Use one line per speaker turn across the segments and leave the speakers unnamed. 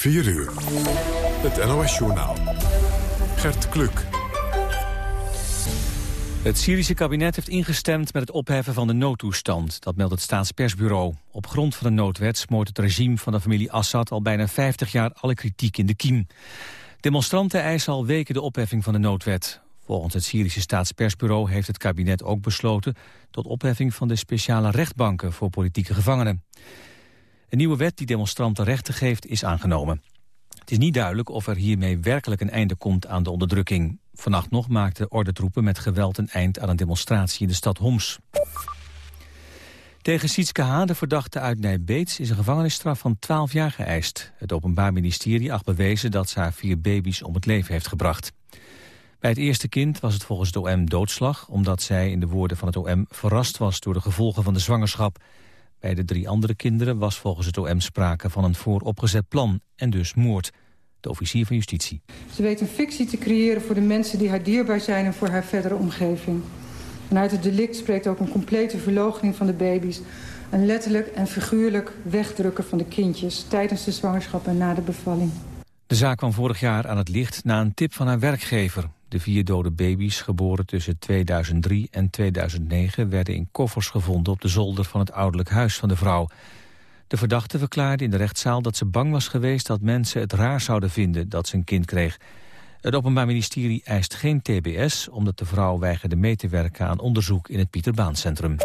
4 uur. Het NOS-journaal. Gert Kluk.
Het Syrische kabinet heeft ingestemd met het opheffen van de noodtoestand. Dat meldt het staatspersbureau. Op grond van de noodwet smoort het regime van de familie Assad... al bijna 50 jaar alle kritiek in de kiem. Demonstranten eisen al weken de opheffing van de noodwet. Volgens het Syrische staatspersbureau heeft het kabinet ook besloten... tot opheffing van de speciale rechtbanken voor politieke gevangenen. Een nieuwe wet die demonstranten rechten geeft is aangenomen. Het is niet duidelijk of er hiermee werkelijk een einde komt aan de onderdrukking. Vannacht nog maakten ordentroepen met geweld een eind aan een demonstratie in de stad Homs. Tegen Sietske H., de verdachte uit Nijbeets, is een gevangenisstraf van 12 jaar geëist. Het Openbaar Ministerie acht bewezen dat ze haar vier baby's om het leven heeft gebracht. Bij het eerste kind was het volgens het OM doodslag... omdat zij, in de woorden van het OM, verrast was door de gevolgen van de zwangerschap. Bij de drie andere kinderen was volgens het OM sprake van een vooropgezet plan... en dus moord. De officier van justitie.
Ze weet een fictie te creëren voor de mensen die haar dierbaar zijn... en voor haar verdere omgeving. En uit het delict spreekt ook een complete verloochening van de baby's... een letterlijk en figuurlijk wegdrukken van de kindjes... tijdens de zwangerschap en na de bevalling.
De zaak kwam vorig jaar aan het licht na een tip van haar werkgever. De vier dode baby's, geboren tussen 2003 en 2009... werden in koffers gevonden op de zolder van het ouderlijk huis van de vrouw. De verdachte verklaarde in de rechtszaal dat ze bang was geweest... dat mensen het raar zouden vinden dat ze een kind kreeg. Het Openbaar Ministerie eist geen TBS... omdat de vrouw weigerde mee te werken aan onderzoek in het Pieterbaancentrum.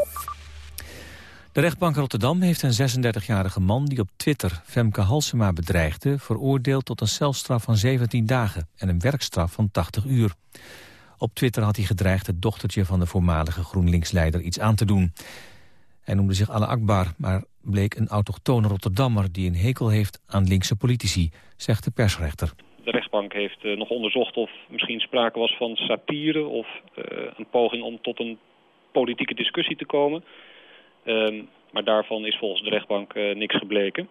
De rechtbank Rotterdam heeft een 36-jarige man die op Twitter Femke Halsema bedreigde... veroordeeld tot een celstraf van 17 dagen en een werkstraf van 80 uur. Op Twitter had hij gedreigd het dochtertje van de voormalige GroenLinks-leider iets aan te doen. Hij noemde zich Allah Akbar, maar bleek een autochtone Rotterdammer... die een hekel heeft aan linkse politici, zegt de persrechter.
De rechtbank heeft uh, nog onderzocht of misschien sprake was van satire... of uh, een poging om tot een politieke discussie te komen... Um, maar daarvan is volgens de rechtbank uh, niks gebleken.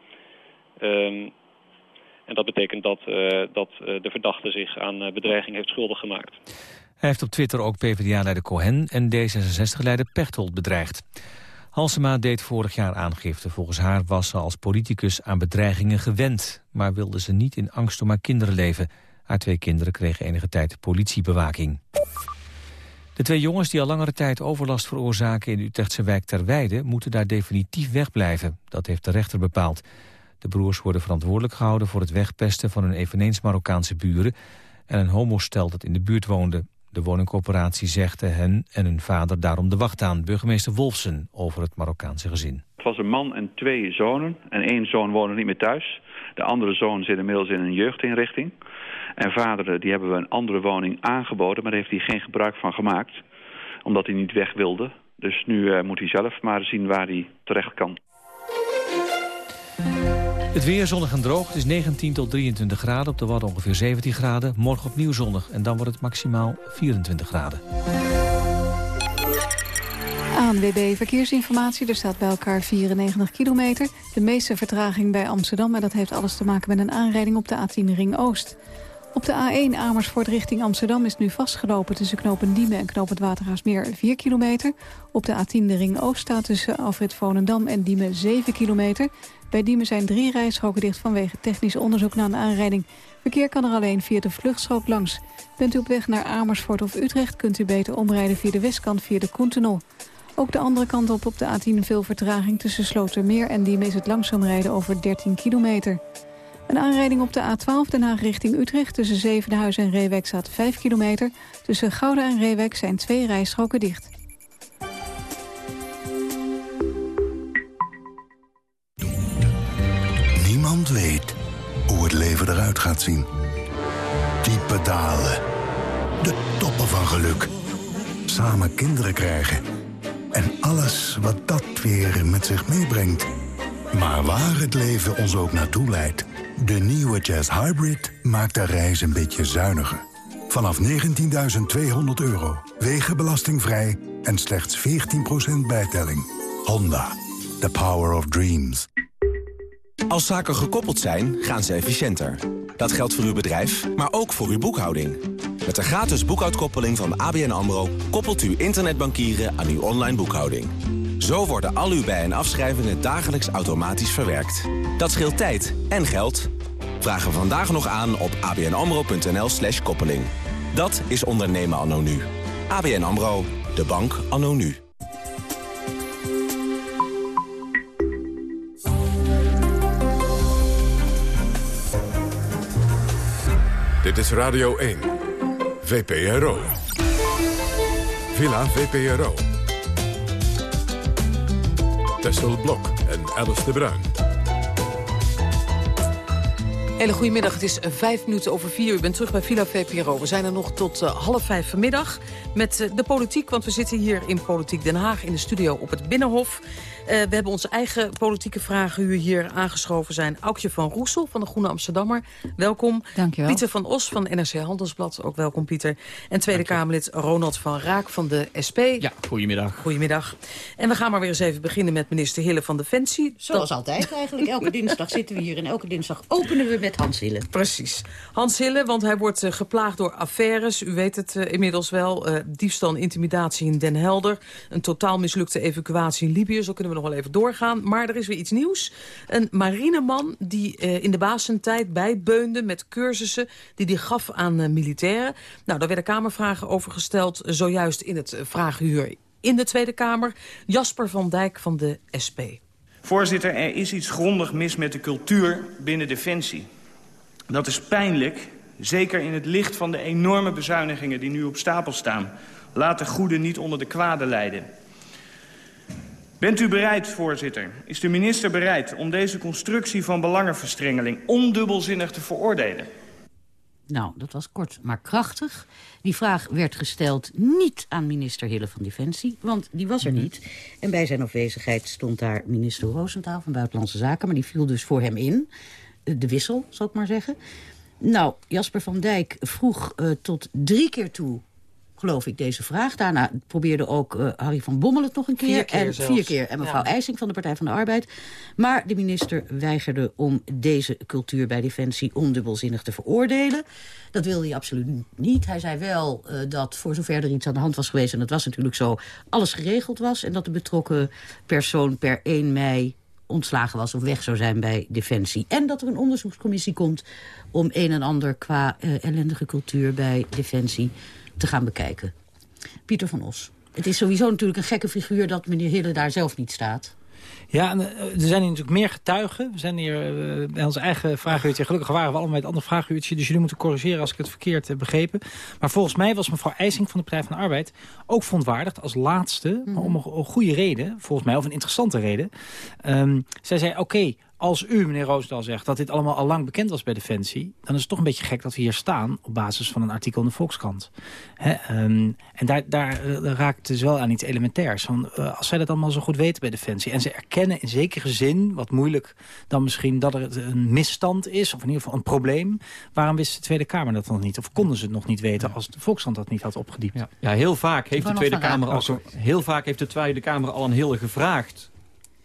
Um, en dat betekent dat, uh, dat uh, de verdachte zich aan bedreiging heeft schuldig gemaakt.
Hij heeft op Twitter ook PvdA-leider Cohen en D66-leider Pechtold bedreigd. Halsema deed vorig jaar aangifte. Volgens haar was ze als politicus aan bedreigingen gewend... maar wilde ze niet in angst om haar kinderen leven. Haar twee kinderen kregen enige tijd politiebewaking. De twee jongens die al langere tijd overlast veroorzaken in de Utrechtse wijk Terweide moeten daar definitief wegblijven. Dat heeft de rechter bepaald. De broers worden verantwoordelijk gehouden voor het wegpesten van hun eveneens Marokkaanse buren en een homostel dat in de buurt woonde. De woningcorporatie zegde hen en hun vader daarom de wacht aan. Burgemeester Wolfsen over het Marokkaanse gezin.
Het was een man en twee zonen. En één zoon woonde niet meer thuis. De andere zoon zit inmiddels in een jeugdinrichting. En vader, die hebben we een andere woning aangeboden, maar daar heeft hij geen gebruik van gemaakt. Omdat hij niet weg wilde. Dus nu uh, moet hij zelf maar zien waar hij terecht kan.
Het weer zonnig en droog. Het is 19 tot 23 graden. Op de Wadden ongeveer 17 graden. Morgen opnieuw zonnig. En dan wordt het maximaal 24 graden.
ANWB Verkeersinformatie. Er staat bij elkaar 94 kilometer. De meeste vertraging bij Amsterdam. En dat heeft alles te maken met een aanrijding op de A10 Ring Oost. Op de A1 Amersfoort richting Amsterdam is nu vastgelopen... tussen knopen Diemen en knooppunt Waterhaasmeer 4 kilometer. Op de A10 de Ring Oost staat tussen Alfred Volendam en Diemen 7 kilometer. Bij Diemen zijn drie rijstroken dicht vanwege technisch onderzoek naar een aanrijding. Verkeer kan er alleen via de vluchtstrook langs. Bent u op weg naar Amersfoort of Utrecht... kunt u beter omrijden via de westkant via de Koentunnel. Ook de andere kant op op de A10 veel vertraging tussen Slotermeer en Diemen... is het langzaam rijden over 13 kilometer. Een aanrijding op de A12 Den Haag richting Utrecht... tussen Zevenhuizen en Reewijk staat 5 kilometer. Tussen Gouda en Reewijk zijn twee rijstroken dicht.
Niemand weet hoe het leven eruit gaat zien. Diepe dalen. De toppen van geluk. Samen kinderen krijgen. En alles wat dat weer met zich meebrengt. Maar waar het leven ons ook naartoe leidt... De nieuwe Jazz Hybrid maakt de reis een beetje zuiniger. Vanaf 19.200 euro, wegenbelastingvrij en slechts 14% bijtelling. Honda, the power of dreams.
Als zaken gekoppeld zijn, gaan ze efficiënter. Dat geldt voor uw bedrijf, maar ook voor uw boekhouding. Met de gratis boekhoudkoppeling van ABN AMRO... koppelt u internetbankieren aan uw online boekhouding. Zo worden al uw bij- en afschrijvingen dagelijks automatisch verwerkt. Dat scheelt tijd en geld. Vragen we vandaag nog aan op abnamro.nl slash koppeling. Dat is ondernemen anno nu. ABN AMRO, de bank anno nu.
Dit is Radio 1. VPRO. Villa VPRO. Tessel Blok en Alice de Bruin.
Hele goedemiddag, het is vijf minuten over vier. U bent terug bij Villa VPRO. We zijn er nog tot uh, half vijf vanmiddag met uh, de politiek. Want we zitten hier in Politiek Den Haag in de studio op het Binnenhof. Uh, we hebben onze eigen politieke vragen u hier aangeschoven zijn. Aukje van Roesel van de Groene Amsterdammer, welkom.
Dankjewel.
Pieter van Os van NRC Handelsblad, ook welkom Pieter. En Tweede Kamerlid Ronald van Raak van de SP.
Ja, goedemiddag.
Goedemiddag. En we gaan maar weer eens even beginnen met minister Hille van Defensie.
Zoals Dat... altijd eigenlijk. Elke dinsdag zitten we hier en elke dinsdag openen we met Hans Hille.
Precies. Hans Hille, want hij wordt uh, geplaagd door affaires. U weet het uh, inmiddels wel. Uh, diefstal en intimidatie in Den Helder. Een totaal mislukte evacuatie in Libië. Zo kunnen we nog wel even doorgaan. Maar er is weer iets nieuws. Een marineman die uh, in de basentijd bijbeunde met cursussen... die hij gaf aan uh, militairen. Nou, daar werden Kamervragen over gesteld. Zojuist in het vragenuur in de Tweede Kamer. Jasper van Dijk van de SP.
Voorzitter, er is iets grondig mis met de cultuur binnen Defensie. Dat is pijnlijk, zeker in het licht van de enorme bezuinigingen die nu op stapel staan. Laat de goede niet onder de kwade lijden. Bent u bereid, voorzitter, is de minister bereid om deze constructie van belangenverstrengeling ondubbelzinnig te veroordelen?
Nou, dat was kort maar krachtig. Die vraag werd gesteld niet aan minister Hille van Defensie, want die was er niet. En bij zijn afwezigheid stond daar minister Roosentaal van Buitenlandse Zaken, maar die viel dus voor hem in. De wissel, zal ik maar zeggen. Nou, Jasper van Dijk vroeg uh, tot drie keer toe geloof ik, deze vraag. Daarna probeerde ook uh, Harry van Bommel het nog een keer.
Vier keer
en
zelfs.
vier keer. En mevrouw ja. IJsing van de Partij van de Arbeid. Maar de minister weigerde om deze cultuur bij Defensie ondubbelzinnig te veroordelen. Dat wilde hij absoluut niet. Hij zei wel uh, dat voor zover er iets aan de hand was geweest... en dat was natuurlijk zo, alles geregeld was... en dat de betrokken persoon per 1 mei ontslagen was of weg zou zijn bij Defensie. En dat er een onderzoekscommissie komt om een en ander qua uh, ellendige cultuur bij Defensie te gaan bekijken. Pieter van Os. Het is sowieso natuurlijk een gekke figuur dat meneer Hille daar zelf niet staat.
Ja, en, uh, er zijn hier natuurlijk meer getuigen. We zijn hier uh, bij ons eigen vraaguurtje. Gelukkig waren we allemaal bij het andere vraaguurtje. Dus jullie moeten corrigeren als ik het verkeerd heb begrepen. Maar volgens mij was mevrouw IJsing van de Partij van de Arbeid... ook verontwaardigd als laatste, mm -hmm. om een, een, goede reden... volgens mij, of een interessante reden. Um, zij zei, oké, okay, als u, meneer Roosdal, zegt dat dit allemaal al lang bekend was bij Defensie... dan is het toch een beetje gek dat we hier staan op basis van een artikel in de Volkskrant. Hè, um, en daar, daar uh, raakt het dus wel aan iets elementairs. Van, uh, als zij dat allemaal zo goed weten bij Defensie... en ze erkennen in zekere zin, wat moeilijk dan misschien... dat er een misstand is, of in ieder geval een probleem... waarom wist de Tweede Kamer dat nog niet? Of konden ze het nog niet weten als de Volkskrant dat niet had opgediept?
Ja, ja heel, vaak heeft de Tweede Kamer al zo, heel vaak heeft de Tweede Kamer al een hele gevraagd...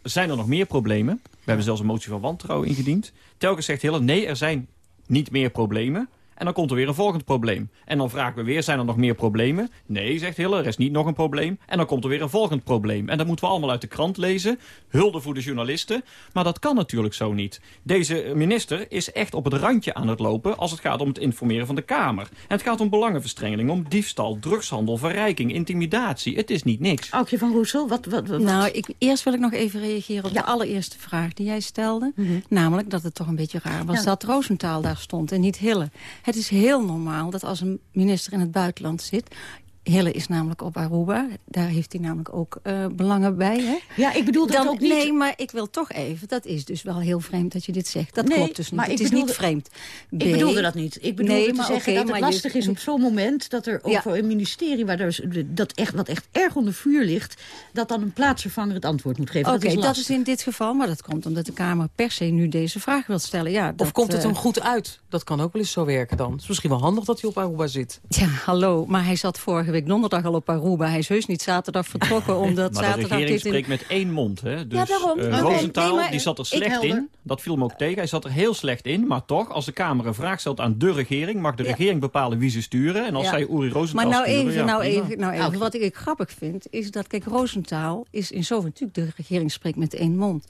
zijn er nog meer problemen? We hebben zelfs een motie van wantrouwen ingediend. Telkens zegt Hille, nee, er zijn niet meer problemen. En dan komt er weer een volgend probleem. En dan vragen we weer, zijn er nog meer problemen? Nee, zegt Hille, er is niet nog een probleem. En dan komt er weer een volgend probleem. En dat moeten we allemaal uit de krant lezen. Hulde voor de journalisten. Maar dat kan natuurlijk zo niet. Deze minister is echt op het randje aan het lopen... als het gaat om het informeren van de Kamer. En het gaat om belangenverstrengeling, om diefstal, drugshandel, verrijking, intimidatie. Het is niet niks.
Aukje van Roesel, wat, wat, wat?
Nou, ik, eerst wil ik nog even reageren op ja. de allereerste vraag die jij stelde. Mm -hmm. Namelijk dat het toch een beetje raar was ja. dat Roosentaal daar stond en niet Hille. Het is heel normaal dat als een minister in het buitenland zit... Hille is namelijk op Aruba. Daar heeft hij namelijk ook uh, belangen bij. Hè?
Ja, ik bedoel dat
Dan,
ook niet...
Nee, maar ik wil toch even... Dat is dus wel heel vreemd dat je dit zegt. Dat
nee,
klopt dus niet.
Maar
het is
bedoelde,
niet vreemd.
B, ik bedoelde dat niet. Ik bedoelde
nee,
te zeggen
okay,
dat het lastig
je,
is op zo'n moment... dat er over ja. een ministerie waar dus, dat echt, wat echt erg onder vuur ligt... dat dan een plaatsvervanger het antwoord moet geven.
Oké,
okay,
dat, dat, is in dit geval. Maar dat komt omdat de Kamer per se nu deze vraag wil stellen. Ja, dat,
of komt het
uh,
hem goed uit? Dat kan ook wel eens zo werken dan. Het is misschien wel handig dat hij op Aruba zit.
Ja, hallo. Maar hij zat vorige week week donderdag al op Aruba. Hij is heus niet zaterdag vertrokken, omdat
maar
zaterdag...
de regering
dit in...
spreekt met één mond. Hè? Dus,
Ja, daarom.
eh,
Oké,
Rosenthal,
nee, maar
die zat er
ik
slecht in. Dat viel hem ook tegen. Hij zat er heel slecht in. Maar toch, als de Kamer een vraag stelt aan de regering... mag de
Ja.
regering bepalen wie ze sturen. En als
Ja.
zij Uri Rosenthal
Maar nou
sturen,
even,
ja,
nou
prima.
even, nou even. wat ik grappig vind, is dat, kijk, Roosentaal is in zover natuurlijk de regering spreekt met één mond.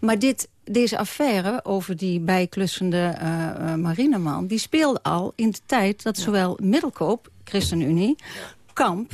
Maar dit, deze affaire over die bijklussende eh, eh, marineman, die speelde al in de tijd dat zowel Middelkoop, ChristenUnie, Kamp,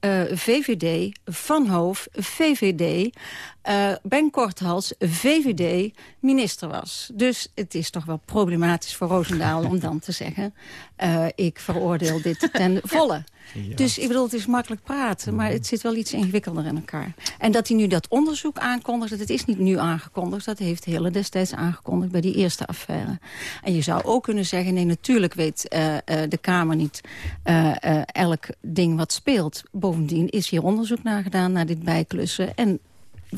eh, VVD, Van Hoof, VVD, eh, Ben Korthals, VVD, minister was. Dus het is toch wel problematisch voor Roosendaal om dan te zeggen... eh, ik veroordeel dit ten volle. Dus ik bedoel, het is makkelijk praten, maar het zit wel iets ingewikkelder in elkaar. En dat hij nu dat onderzoek aankondigt, dat is niet nu aangekondigd... dat heeft Hille destijds aangekondigd bij die eerste affaire. En je zou ook kunnen zeggen, nee, natuurlijk weet eh, eh, de Kamer niet... eh, elk ding wat speelt. Bovendien is hier onderzoek naar gedaan, naar dit bijklussen... en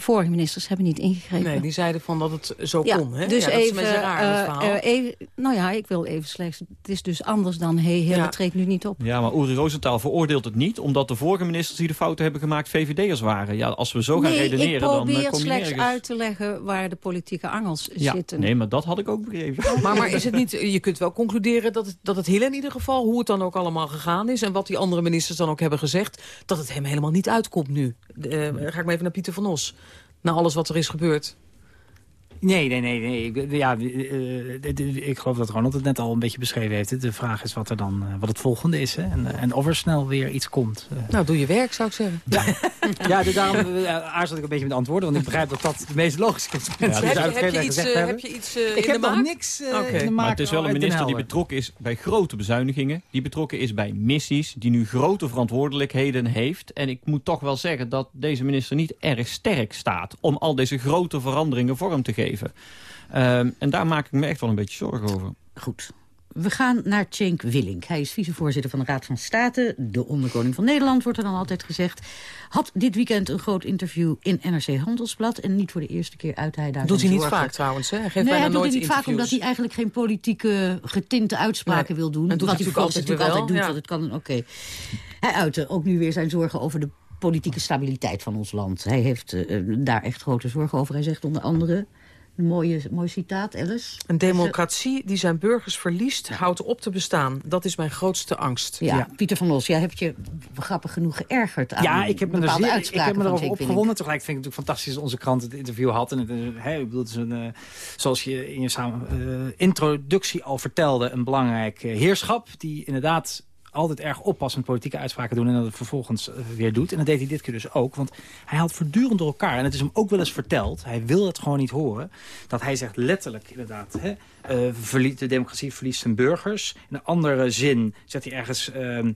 vorige ministers hebben niet ingegrepen.
Nee, die zeiden van dat het zo
Ja,
kon. Hè?
Dus
ja, dat is een
even,
raar,
eh,
verhaal.
eh, even, nou ja, ik wil even slechts. Het is dus anders dan hey,
Ja.
treedt nu niet op.
Ja, maar Uri Rosenthal veroordeelt het niet... omdat de vorige ministers die de fouten hebben gemaakt VVD'ers waren. Ja, als we zo gaan
nee,
redeneren,
ik
dan eh,
probeer
kom je
slechts uit te leggen waar de politieke angels
Ja,
zitten.
nee, maar dat had ik ook begrepen.
Maar, maar is het niet, je kunt wel concluderen dat het, dat het Hille in ieder geval... hoe het dan ook allemaal gegaan is... en wat die andere ministers dan ook hebben gezegd... dat het hem helemaal niet uitkomt nu. Eh, ga ik maar even naar Pieter van Os. Na alles wat er is gebeurd.
Nee, nee, nee. nee. Ik, ja, eh, dit- ik geloof dat Ronald het net al een beetje beschreven heeft. De vraag is wat, er dan, eh, wat het volgende is. Hè? En, eh, en of er snel weer iets komt. Eh,
Nou, doe je werk, zou ik zeggen.
ja, dus daarom eh, aarzel ik een beetje met antwoorden. Want ik begrijp dat dat de meest logische is.
heb, je, heb, je iets, eh, heb je iets eh,
Ik
in
heb
de
nog
maak?
niks eh,
Oké.
in de maak.
Maar het is wel een minister die betrokken is bij grote bezuinigingen. Die betrokken is bij missies. Die nu grote verantwoordelijkheden heeft. En ik moet toch wel zeggen dat deze minister niet erg sterk staat... om al deze grote veranderingen vorm te geven. Ehm, en daar maak ik me echt wel een beetje zorgen over.
Goed. We gaan naar Cenk Willink. Hij is vicevoorzitter van de Raad van State. De onderkoning van Nederland, wordt er dan altijd gezegd. Had dit weekend een groot interview in NRC Handelsblad. En niet voor de eerste keer uit hij daar
Doet hij niet
zorgen.
vaak trouwens, hè? Hij geeft
nee, hij doet
nooit
het niet vaak omdat hij eigenlijk geen politieke getinte uitspraken
Nee,
wil doen.
dat doet
wat
hij natuurlijk altijd
natuurlijk altijd
wel,
doet, want het kan oké. Hij uitte ook nu weer zijn zorgen over de politieke stabiliteit van ons land. Hij heeft eh, daar echt grote zorgen over. Hij zegt onder andere, een mooie, mooi citaat, Alice.
Een democratie die zijn burgers verliest, houdt op te bestaan. Dat is mijn grootste angst.
Ja, Pieter van Los, jij hebt je grappig genoeg geërgerd aan
Ja, ik heb me, er zeer, ik
uitspraken
heb me erover opgewonden. Tegelijk vind ik het natuurlijk fantastisch dat onze krant het interview had. En het, is, hè, ik bedoel, het is een, eh, zoals je in je samen, eh, introductie al vertelde, een belangrijk eh, heerschap. Die inderdaad altijd erg oppassend politieke uitspraken doen... en dat het vervolgens eh, weer doet. En dat deed hij dit keer dus ook. Want hij haalt voortdurend door elkaar. En het is hem ook wel eens verteld. Hij wil het gewoon niet horen. Dat hij zegt letterlijk inderdaad... Hè, eh, de democratie verliest zijn burgers. In een andere zin zet hij ergens... ehm, eh,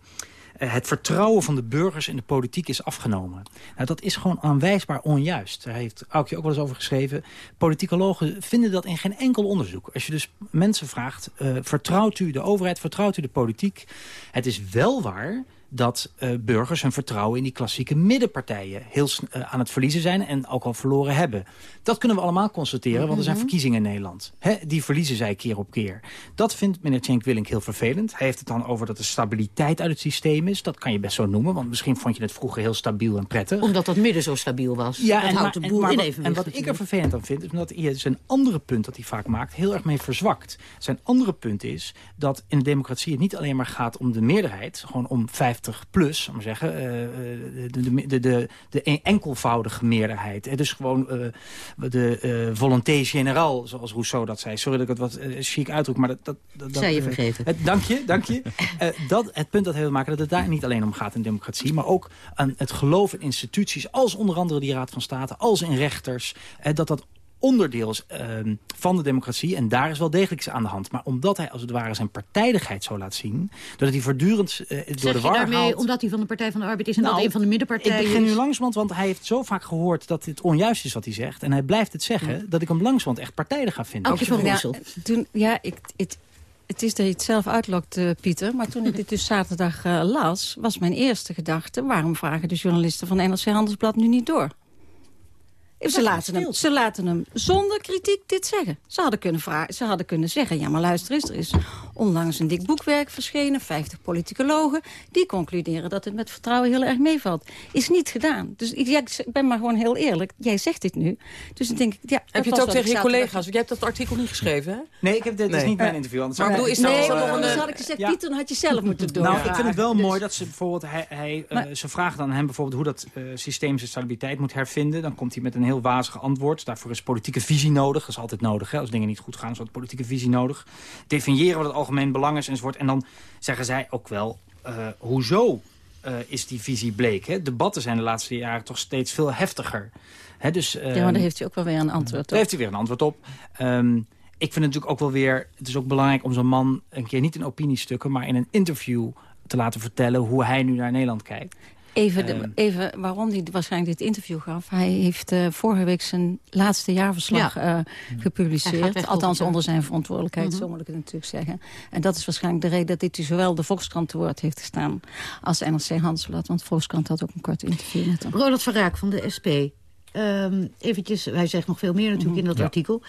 het vertrouwen van de burgers in de politiek is afgenomen. Nou, dat is gewoon aanwijsbaar onjuist. Daar heeft Aukje ook wel eens over geschreven. Politicologen vinden dat in geen enkel onderzoek. Als je dus mensen vraagt, eh, vertrouwt u de overheid, vertrouwt u de politiek? Het is wel waar dat eh, burgers hun vertrouwen in die klassieke middenpartijen heel eh, aan het verliezen zijn en ook al verloren hebben. Dat kunnen we allemaal constateren, want er zijn
Mhm.
verkiezingen in Nederland. Hè, die verliezen zij keer op keer. Dat vindt meneer Cenk Willink heel vervelend. Hij heeft het dan over dat er stabiliteit uit het systeem is. Dat kan je best zo noemen, want misschien vond je het vroeger heel stabiel en prettig.
Omdat dat midden zo stabiel was.
Ja,
dat
en,
houdt
maar-
de
en-
boel
maar
in evenwicht
En wat ik er vervelend aan vind, is omdat hij zijn andere punt dat hij vaak maakt... heel erg mee verzwakt. Zijn andere punt is dat in de democratie het niet alleen maar gaat om de meerderheid... gewoon om 50 plus, om maar zeggen, eh, eh, de, de, de, de, een- enkelvoudige meerderheid. Dus gewoon eh, de volonté générale, zoals Rousseau dat zei. Sorry dat ik het wat chic uitdruk, maar dat... dat, dat
Zei je vergeten.
het, dank je, dank je. Dat, het punt dat wil maken, dat het daar niet alleen om gaat in democratie... maar ook aan het geloof in instituties, als onder andere die Raad van State... als in rechters, dat dat onderdeel is ehm, van de democratie. En daar is wel degelijk iets aan de hand. Maar omdat hij als het ware zijn partijdigheid zo laat zien... doordat hij voortdurend eh, door de war
daarmee
haalt...
omdat hij van de Partij van de Arbeid is en
Nou,
dat een van de middenpartijen
Ik begin nu langzamerhand, want hij heeft zo vaak gehoord dat dit onjuist is wat hij zegt. En hij blijft het zeggen, dat ik hem langzamerhand echt partijdig ga vinden.
ja, toen, ja, ik, het, het is dat je het zelf uitlokt, eh, Pieter. Maar toen ik dit dus zaterdag eh, las, was mijn eerste gedachte... waarom vragen de journalisten van NRC Handelsblad nu niet door? Ze laten, hem, ze laten hem zonder kritiek dit zeggen. Ze hadden, kunnen vragen, ze hadden kunnen zeggen, ja maar luister eens... er is onlangs een dik boekwerk verschenen, 50 politicologen... die concluderen dat het met vertrouwen heel erg meevalt. Is niet gedaan. Dus ik, ik ben maar gewoon heel eerlijk. Jij zegt dit nu. Dus dan denk ik, ja...
Heb je het ook tegen je collega's? Want jij hebt dat artikel niet geschreven, hè?
Nee, ik heb, dit is niet mijn interview.
Anders maar is nee, dan anders had ik gezegd, ja. Pieter, dan had je zelf moeten doen.
Nou, ik vind het wel mooi dat ze bijvoorbeeld... Hij, hij, uh, ze vragen aan hem bijvoorbeeld hoe dat uh, systemische stabiliteit moet hervinden. Dan komt hij met een heel wazige antwoord. Daarvoor is politieke visie nodig. Dat is altijd nodig. Hè? Als dingen niet goed gaan, is wat politieke visie nodig. Definiëren wat het algemeen belang is enzovoort. En dan zeggen zij ook wel, uh, hoezo uh, is die visie bleek? Hè? Debatten zijn de laatste jaren toch steeds veel heftiger. Hè? Dus,
um, ja, maar daar heeft hij ook wel weer een antwoord op.
Daar heeft hij weer een antwoord op. Um, ik vind het natuurlijk ook wel weer... Het is ook belangrijk om zo'n man een keer niet in opiniestukken... maar in een interview te laten vertellen hoe hij nu naar Nederland kijkt.
Even, de, um, even waarom hij waarschijnlijk dit interview gaf. Hij heeft uh, vorige week zijn laatste jaarverslag ja. uh, gepubliceerd. Althans onder zijn verantwoordelijkheid, -hmm. zo moet ik het natuurlijk zeggen. En dat is waarschijnlijk de reden dat dit zowel de Volkskrant te woord heeft gestaan... als de NRC Handelsblad. Want de Volkskrant had ook een kort interview met hem.
Ronald Verraak van de SP. Um, eventjes, hij zegt nog veel meer natuurlijk -hmm. in dat ja. artikel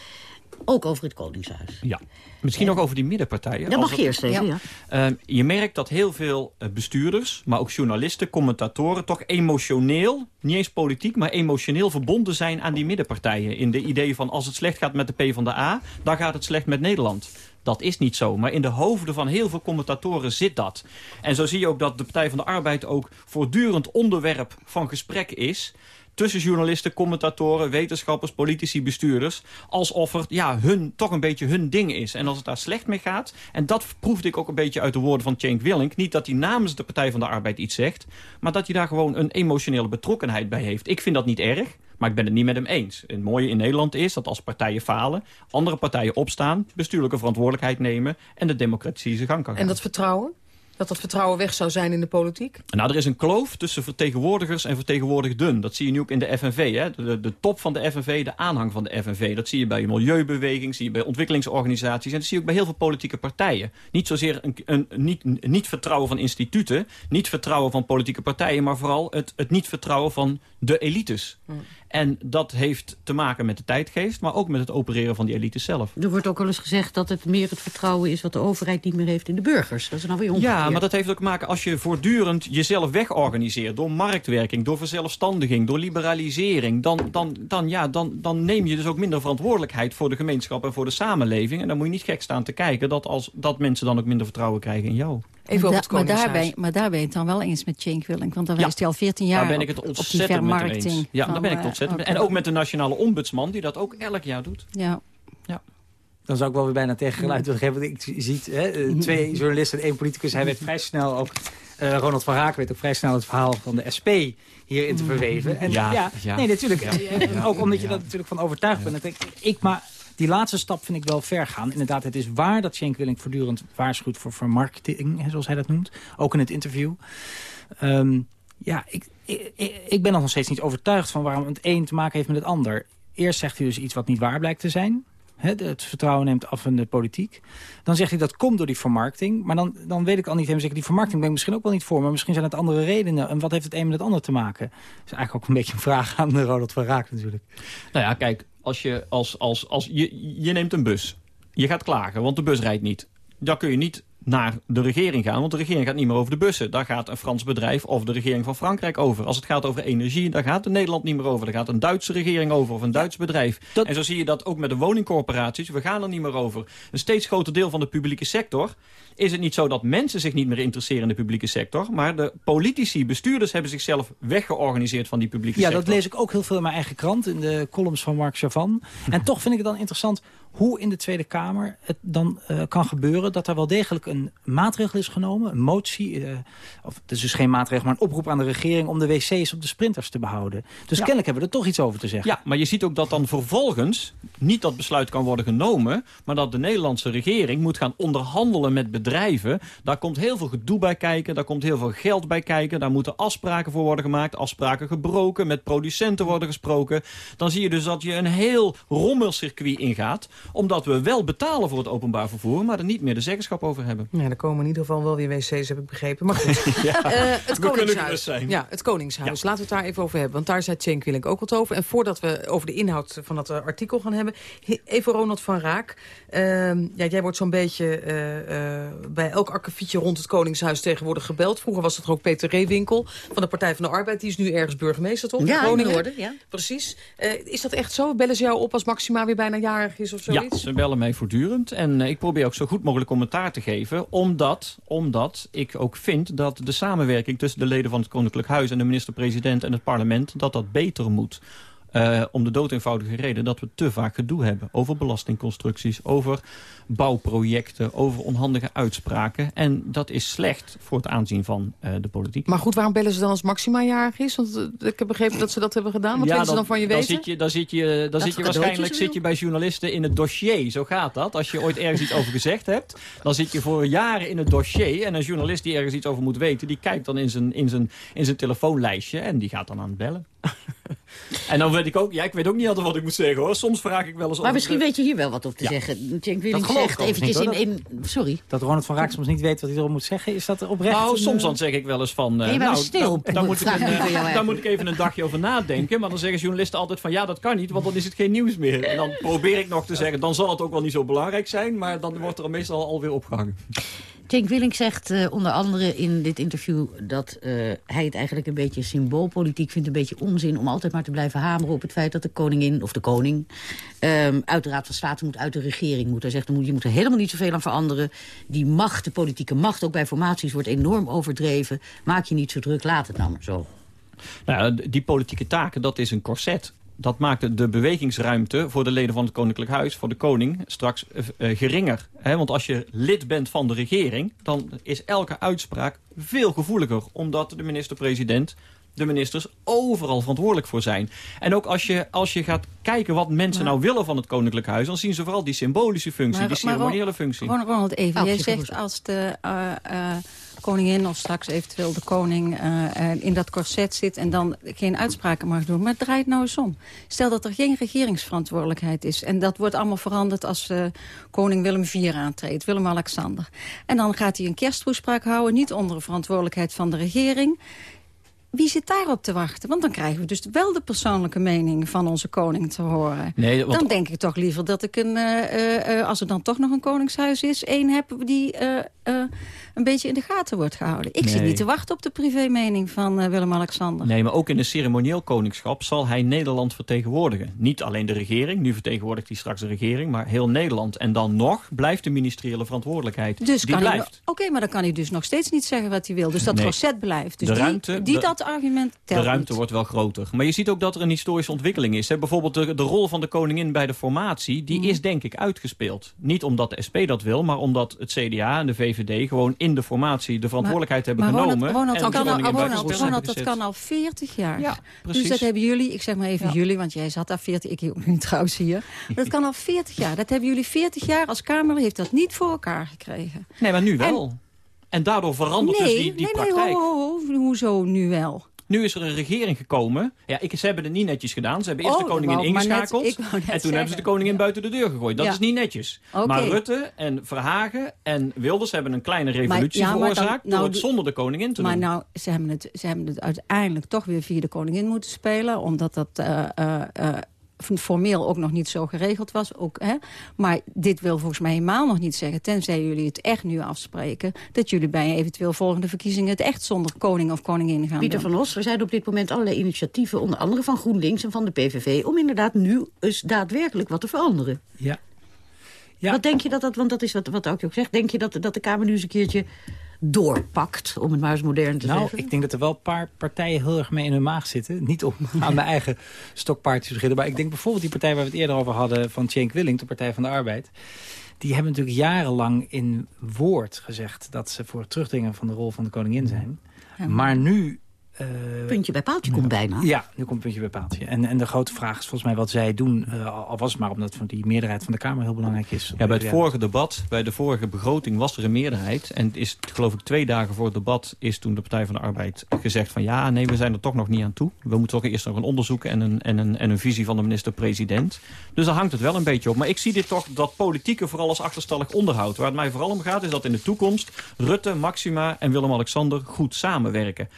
ook over het Koningshuis.
Ja, misschien en... nog over die middenpartijen.
Dat mag je eerst even, ja.
ja. Uh, je merkt dat heel veel bestuurders, maar ook journalisten, commentatoren... toch emotioneel, niet eens politiek, maar emotioneel verbonden zijn aan die middenpartijen. In de idee van als het slecht gaat met de PvdA, dan gaat het slecht met Nederland. Dat is niet zo. Maar in de hoofden van heel veel commentatoren zit dat. En zo zie je ook dat de Partij van de Arbeid ook voortdurend onderwerp van gesprek is tussen journalisten, commentatoren, wetenschappers, politici, bestuurders. Alsof het ja, hun, toch een beetje hun ding is. En als het daar slecht mee gaat, en dat proefde ik ook een beetje uit de woorden van Cenk Willink. Niet dat hij namens de Partij van de Arbeid iets zegt, maar dat hij daar gewoon een emotionele betrokkenheid bij heeft. Ik vind dat niet erg. Maar ik ben het niet met hem eens. Het mooie in Nederland is dat als partijen falen... andere partijen opstaan, bestuurlijke verantwoordelijkheid nemen... en de democratie zijn gang kan gaan.
En dat vertrouwen? Dat dat vertrouwen weg zou zijn in de politiek?
Nou, er is een kloof tussen vertegenwoordigers en vertegenwoordigden. Dat zie je nu ook in de FNV. Hè? De, de, top van de FNV, de aanhang van de FNV. Dat zie je bij de milieubeweging, zie je bij ontwikkelingsorganisaties... en dat zie je ook bij heel veel politieke partijen. Niet zozeer een, een, niet, niet vertrouwen van instituten, niet vertrouwen van politieke partijen... maar vooral het, het niet vertrouwen van de elites. Hmm. En dat heeft te maken met de tijdgeest, maar ook met het opereren van die elites zelf.
Er wordt ook wel eens gezegd dat het meer het vertrouwen is... wat de overheid niet meer heeft in de burgers. Dat is nou weer omgekeerd.
Ja, maar dat heeft ook te maken als je voortdurend jezelf wegorganiseert... door marktwerking, door verzelfstandiging, door liberalisering... Dan, dan, dan, ja, dan, dan neem je dus ook minder verantwoordelijkheid voor de gemeenschap en voor de samenleving. En dan moet je niet gek staan te kijken dat, als, dat mensen dan ook minder vertrouwen krijgen in jou.
Even over het maar, daarbij, maar daar ben je het dan wel eens met Cenk Willink. Want dan ja, wijst hij al 14 jaar
daar ben ik het
op, op die vermarkting.
Ja, daar ben ik het ontzettend okay. En ook met de nationale ombudsman, die dat ook elk jaar doet.
Ja.
ja.
Dan zou ik wel weer bijna tegengeluid willen geven. Want ik zie hè, twee journalisten en één politicus. Hij werd vrij snel ook... Uh, Ronald van Raak weet ook vrij snel het verhaal van de SP hierin te verweven. En,
ja, ja, ja.
nee, natuurlijk. Ja. Ook omdat je dat natuurlijk van overtuigd bent. Ik, ik maar die laatste stap vind ik wel ver gaan. Inderdaad, het is waar dat Cenk Willink voortdurend waarschuwt voor vermarkting, zoals hij dat noemt. Ook in het interview. Um, ja, ik, ik, ik ben nog steeds niet overtuigd van waarom het een te maken heeft met het ander. Eerst zegt hij dus iets wat niet waar blijkt te zijn. het vertrouwen neemt af in de politiek. Dan zegt hij dat komt door die vermarkting. Maar dan, dan weet ik al niet helemaal zeker. Die vermarkting ben ik misschien ook wel niet voor. Maar misschien zijn het andere redenen. En wat heeft het een met het ander te maken? Dat is eigenlijk ook een beetje een vraag aan de Ronald van Raak natuurlijk.
Nou ja, kijk. Als je, als, als, als je, je neemt een bus. Je gaat klagen, want de bus rijdt niet. Dan kun je niet naar de regering gaan. Want de regering gaat niet meer over de bussen. Daar gaat een Frans bedrijf of de regering van Frankrijk over. Als het gaat over energie, daar gaat de Nederland niet meer over. Daar gaat een Duitse regering over of een Duits bedrijf. Dat... En zo zie je dat ook met de woningcorporaties. We gaan er niet meer over. Een steeds groter deel van de publieke sector is het niet zo dat mensen zich niet meer interesseren in de publieke sector. Maar de politici, bestuurders hebben zichzelf weggeorganiseerd van die publieke
ja,
sector.
Ja, dat lees ik ook heel veel in mijn eigen krant. In de columns van Mark Chavan. En toch vind ik het dan interessant hoe in de Tweede Kamer het dan uh, kan gebeuren... dat er wel degelijk een maatregel is genomen, een motie... Uh, of het is dus geen maatregel, maar een oproep aan de regering... om de wc's op de sprinters te behouden. Dus ja. kennelijk hebben we er toch iets over te zeggen.
Ja, maar je ziet ook dat dan vervolgens niet dat besluit kan worden genomen... maar dat de Nederlandse regering moet gaan onderhandelen met bedrijven. Daar komt heel veel gedoe bij kijken, daar komt heel veel geld bij kijken... daar moeten afspraken voor worden gemaakt, afspraken gebroken... met producenten worden gesproken. Dan zie je dus dat je een heel rommelcircuit ingaat Omdat we wel betalen voor het openbaar vervoer... maar er niet meer de zeggenschap over hebben.
Ja, er komen in ieder geval wel weer wc's, heb ik begrepen. Maar goed, ja, uh, het Koningshuis. Zijn. Ja, het Koningshuis. Laten we het daar even over hebben. Want daar zei Cenk Willink ook wat over. En voordat we over de inhoud van dat artikel gaan hebben... even Ronald van Raak. Uh, ja, jij wordt zo'n beetje uh, bij elk akkefietje rond het Koningshuis tegenwoordig gebeld. Vroeger was het ook Peter Reewinkel van de Partij van de Arbeid. Die is nu ergens burgemeester, toch?
Ja, in Groningen. ja.
Precies. is dat echt zo? Bellen ze jou op als Maxima weer bijna jarig is of zoiets?
Ja, ze bellen mij voortdurend. En ik probeer ook zo goed mogelijk commentaar te geven. Omdat, omdat ik ook vind dat de samenwerking tussen de leden van het Koninklijk Huis... en de minister-president en het parlement, dat dat beter moet. Uh, om de dood eenvoudige reden dat we te vaak gedoe hebben over belastingconstructies, over bouwprojecten, over onhandige uitspraken. En dat is slecht voor het aanzien van uh, de politiek.
Maar goed, waarom bellen ze dan als Maxima jarig is? Want uh, ik heb begrepen dat ze dat hebben gedaan. Wat ja, willen ze dan van je
dan
weten?
Zit je, dan zit je, dan zit je waarschijnlijk zit je bij journalisten in het dossier. Zo gaat dat. Als je ooit ergens iets over gezegd hebt, dan zit je voor jaren in het dossier. En een journalist die ergens iets over moet weten, die kijkt dan in zijn, in zijn, in zijn telefoonlijstje en die gaat dan aan het bellen. En dan weet ik ook, ja, ik weet ook niet altijd wat ik moet zeggen hoor. Soms vraag ik wel eens...
Maar misschien weet je hier wel wat op te ja. zeggen. Cenk Willink zegt eventjes in, in... Sorry.
Dat Ronald van Raak soms niet weet wat hij erop moet zeggen. Is dat oprecht?
Nou, soms dan zeg ik wel eens van...
Uh, nou, stil.
Dan, dan, moet ik een, dan moet ik even een dagje over nadenken. Maar dan zeggen journalisten altijd van... Ja, dat kan niet, want dan is het geen nieuws meer. En dan probeer ik nog te zeggen... Dan zal het ook wel niet zo belangrijk zijn. Maar dan wordt er meestal alweer opgehangen.
Cenk Willink zegt uh, onder andere in dit interview... dat uh, hij het eigenlijk een beetje symboolpolitiek vindt. Een beetje onzin om altijd maar te blijven hameren op het feit... dat de koningin, of de koning, um, uit de Raad van State moet, uit de regering moet. Hij zegt, je moet er helemaal niet zoveel aan veranderen. Die macht, de politieke macht, ook bij formaties, wordt enorm overdreven. Maak je niet zo druk, laat het nou maar zo.
Nou, die politieke taken, dat is een corset dat maakt de bewegingsruimte voor de leden van het Koninklijk Huis, voor de koning, straks uh, geringer. He, want als je lid bent van de regering, dan is elke uitspraak veel gevoeliger. Omdat de minister-president, de ministers overal verantwoordelijk voor zijn. En ook als je, als je gaat kijken wat mensen nou willen van het Koninklijk Huis... dan zien ze vooral die symbolische functie, maar, die ceremoniële functie.
Ronald, Ronald even, oh, jij zegt als de... Uh, uh, koningin of straks eventueel de koning uh, in dat corset zit... en dan geen uitspraken mag doen. Maar draait nou eens om. Stel dat er geen regeringsverantwoordelijkheid is... en dat wordt allemaal veranderd als uh, koning Willem IV aantreedt, Willem-Alexander. En dan gaat hij een kersttoespraak houden, niet onder de verantwoordelijkheid van de regering wie zit daarop te wachten? Want dan krijgen we dus wel de persoonlijke mening van onze koning te horen. Nee, want... Dan denk ik toch liever dat ik een, uh, uh, als er dan toch nog een koningshuis is... één heb die een beetje in de gaten wordt gehouden. Ik nee. zit niet te wachten op de privémening van Willem-Alexander.
Nee, maar ook in een ceremonieel koningschap zal hij Nederland vertegenwoordigen. Niet alleen de regering, nu vertegenwoordigt hij straks de regering... maar heel Nederland. En dan nog blijft de ministeriële verantwoordelijkheid.
Dus
die blijft.
Oké, okay, maar dan kan hij dus nog steeds niet zeggen wat hij wil. Dus dat nee. blijft. Dus de die, ruimte, die dat argument telt
De ruimte wordt wel groter. Maar je ziet ook dat er een historische ontwikkeling is. Hè. Bijvoorbeeld de, de, rol van de koningin bij de formatie... die mm. is denk ik uitgespeeld. Niet omdat de SP dat wil, maar omdat het CDA en de VVD... gewoon in de formatie de verantwoordelijkheid
maar,
hebben
maar
genomen.
Ronald, Ronald, kan, al, Ronald, Ronald dat kan al 40 jaar. Ja, precies. Dus dat hebben jullie, ik zeg maar even ja. jullie... want jij zat daar 40, ik ook niet trouwens hier. dat kan al 40 jaar. Dat hebben jullie 40 jaar als Kamer heeft dat niet voor elkaar gekregen.
Nee, maar nu wel. En, en daardoor verandert
nee,
dus die, die
nee,
praktijk.
Nee, ho, ho, ho, hoezo nu wel?
Nu is er een regering gekomen. Ja, ik, ze hebben het niet netjes gedaan. Ze hebben eerst oh, de koningin ingeschakeld. Net, en toen zeggen. hebben ze de koningin buiten de deur gegooid. Dat ja. is niet netjes. Okay. Maar Rutte en Verhagen en Wilders hebben een kleine revolutie maar, ja, veroorzaakt... Dan, nou, door het zonder de koningin te
maar
doen.
Maar nou, ze hebben, het, ze hebben het uiteindelijk toch weer via de koningin moeten spelen. Omdat dat... Uh, uh, uh, formeel ook nog niet zo geregeld was. Ook, hè? Maar dit wil volgens mij helemaal nog niet zeggen... tenzij jullie het echt nu afspreken... dat jullie bij eventueel volgende verkiezingen... het echt zonder koning of koningin gaan
Pieter
doen.
van Os, er zijn op dit moment allerlei initiatieven... onder andere van GroenLinks en van de PVV... om inderdaad nu eens daadwerkelijk wat te veranderen.
Ja. ja.
Wat denk je dat dat... want dat is wat, wat ook zegt... denk je dat, dat de Kamer nu eens een keertje doorpakt, om het maar eens modern te
nou,
zeggen?
ik denk dat er wel een paar partijen heel erg mee in hun maag zitten. Niet om aan mijn eigen stokpaardje te beginnen. Maar ik denk bijvoorbeeld die partij waar we het eerder over hadden... van Cenk Willing, de Partij van de Arbeid. Die hebben natuurlijk jarenlang in woord gezegd... dat ze voor het terugdringen van de rol van de koningin zijn. Ja. Maar nu
puntje bij paaltje komt bijna.
Ja, nu komt puntje bij paaltje. En, en de grote vraag is volgens mij wat zij doen. al was het maar omdat van die meerderheid van de Kamer heel belangrijk is.
Ja, bij het vorige debat, bij de vorige begroting was er een meerderheid. En is geloof ik twee dagen voor het debat is toen de Partij van de Arbeid gezegd van ja, nee, we zijn er toch nog niet aan toe. We moeten toch eerst nog een onderzoek en een, en een, en een visie van de minister-president. Dus daar hangt het wel een beetje op. Maar ik zie dit toch dat politieke vooral als achterstallig onderhoud. Waar het mij vooral om gaat is dat in de toekomst Rutte, Maxima en Willem-Alexander goed samenwerken.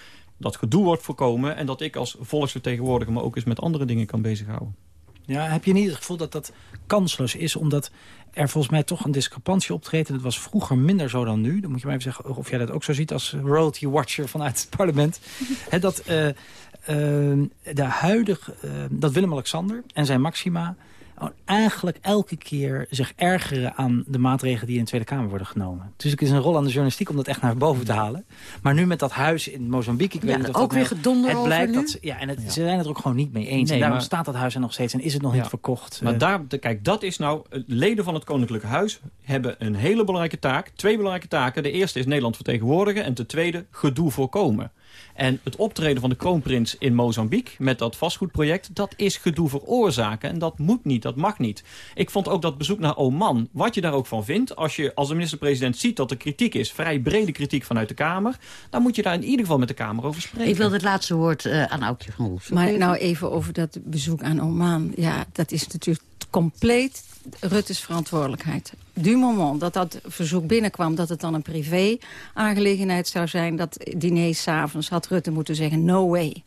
Dat gedoe wordt voorkomen en dat ik als volksvertegenwoordiger me ook eens met andere dingen kan bezighouden.
Ja, heb je niet het gevoel dat dat kansloos is? Omdat er volgens mij toch een discrepantie optreedt. En dat was vroeger minder zo dan nu. Dan moet je mij even zeggen of jij dat ook zo ziet als royalty watcher vanuit het parlement. dat uh, uh, de huidige, uh, dat Willem-Alexander en zijn Maxima eigenlijk elke keer zich ergeren aan de maatregelen die in de Tweede Kamer worden genomen. Dus het is een rol aan de journalistiek om dat echt naar boven te halen. Maar nu met dat huis in Mozambique, ik
ja,
weet niet
of ook weer gedonder
Het blijkt dat ze, ja, en het, ze zijn het er ook gewoon niet mee eens. en daarom staat dat huis er nog steeds en is het nog niet verkocht.
Maar daar, kijk, dat is nou, leden van het Koninklijke Huis hebben een hele belangrijke taak. Twee belangrijke taken. De eerste is Nederland vertegenwoordigen en de tweede gedoe voorkomen. En het optreden van de kroonprins in Mozambique met dat vastgoedproject... dat is gedoe veroorzaken en dat moet niet, dat mag niet. Ik vond ook dat bezoek naar Oman, wat je daar ook van vindt... als je als de minister-president ziet dat er kritiek is... vrij brede kritiek vanuit de Kamer... dan moet je daar in ieder geval met de Kamer over spreken.
Ik wil het laatste woord uh, aan Aukje van.
Maar nou even over dat bezoek aan Oman. Ja, dat is natuurlijk compleet Rutte's verantwoordelijkheid. Du moment dat dat verzoek binnenkwam, dat het dan een privé-aangelegenheid zou zijn... dat diner s'avonds had Rutte moeten zeggen, no way.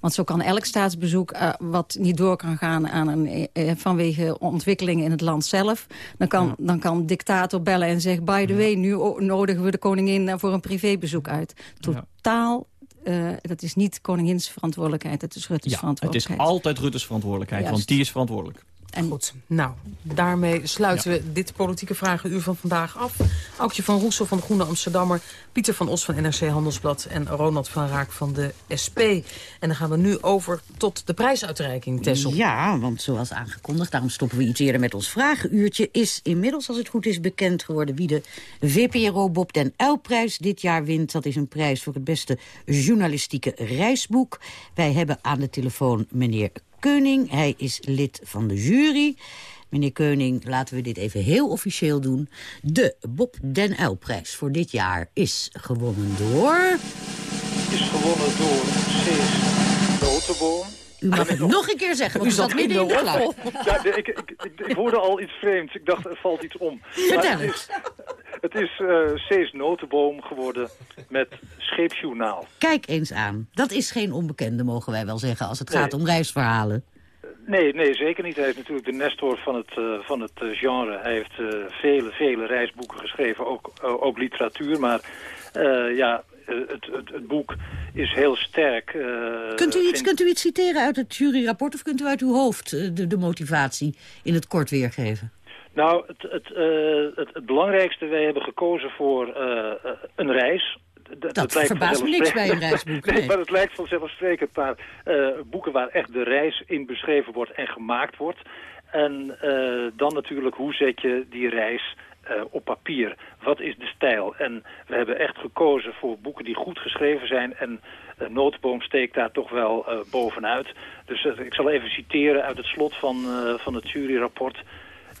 Want zo kan elk staatsbezoek uh, wat niet door kan gaan aan een, uh, vanwege ontwikkelingen in het land zelf. Dan kan, ja. dan kan dictator bellen en zeggen, by the way, nu nodigen we de koningin voor een privébezoek uit. Totaal uh, dat is niet koningins verantwoordelijkheid, het is Rutte's
ja,
verantwoordelijkheid.
Het is altijd Rutte's verantwoordelijkheid, Juist. want die is verantwoordelijk.
En Goed, nou, daarmee sluiten ja. we dit politieke vragenuur van vandaag af. Aukje van Roesel van de Groene Amsterdammer... Pieter van Os van NRC Handelsblad... en Ronald van Raak van de SP. En dan gaan we nu over tot de prijsuitreiking, Tessel.
Ja, want zoals aangekondigd, daarom stoppen we iets eerder met ons vragenuurtje... is inmiddels, als het goed is, bekend geworden... wie de VPRO Bob den Uilprijs dit jaar wint. Dat is een prijs voor het beste journalistieke reisboek. Wij hebben aan de telefoon meneer Keuning. Hij is lid van de jury. Meneer Keuning, laten we dit even heel officieel doen. De Bob den Uilprijs voor dit jaar is gewonnen door...
Is gewonnen door Cees Notenboom.
U mag het nog een keer zeggen, want u zat midden in de geluid.
Ja, ik, ik, ik, ik, hoorde al iets vreemds. Ik dacht, er valt iets om.
Vertel eens.
Het is uh, Notenboom geworden met Scheepsjournaal.
Kijk eens aan. Dat is geen onbekende, mogen wij wel zeggen, als het nee. gaat om reisverhalen.
Nee, nee, zeker niet. Hij is natuurlijk de nestor van het, uh, van het uh, genre. Hij heeft uh, vele, vele reisboeken geschreven, ook, ook literatuur. Maar ja, het, het, het, boek is heel sterk.
kunt, u iets, kunt u iets citeren uit het juryrapport of kunt u uit uw hoofd de, de motivatie in het kort weergeven?
Nou, het, het, uh, het, het, belangrijkste, wij hebben gekozen voor uh, een reis.
Dat, dat verbaast me niks bij een reisboek.
nee, maar het lijkt vanzelfsprekend uh, boeken waar echt de reis in beschreven wordt en gemaakt wordt. En dan natuurlijk, hoe zet je die reis op papier? Wat is de stijl? En we hebben echt gekozen voor boeken die goed geschreven zijn en uh, Notenboom steekt daar toch wel uh, bovenuit. Dus ik zal even citeren uit het slot van, van het juryrapport.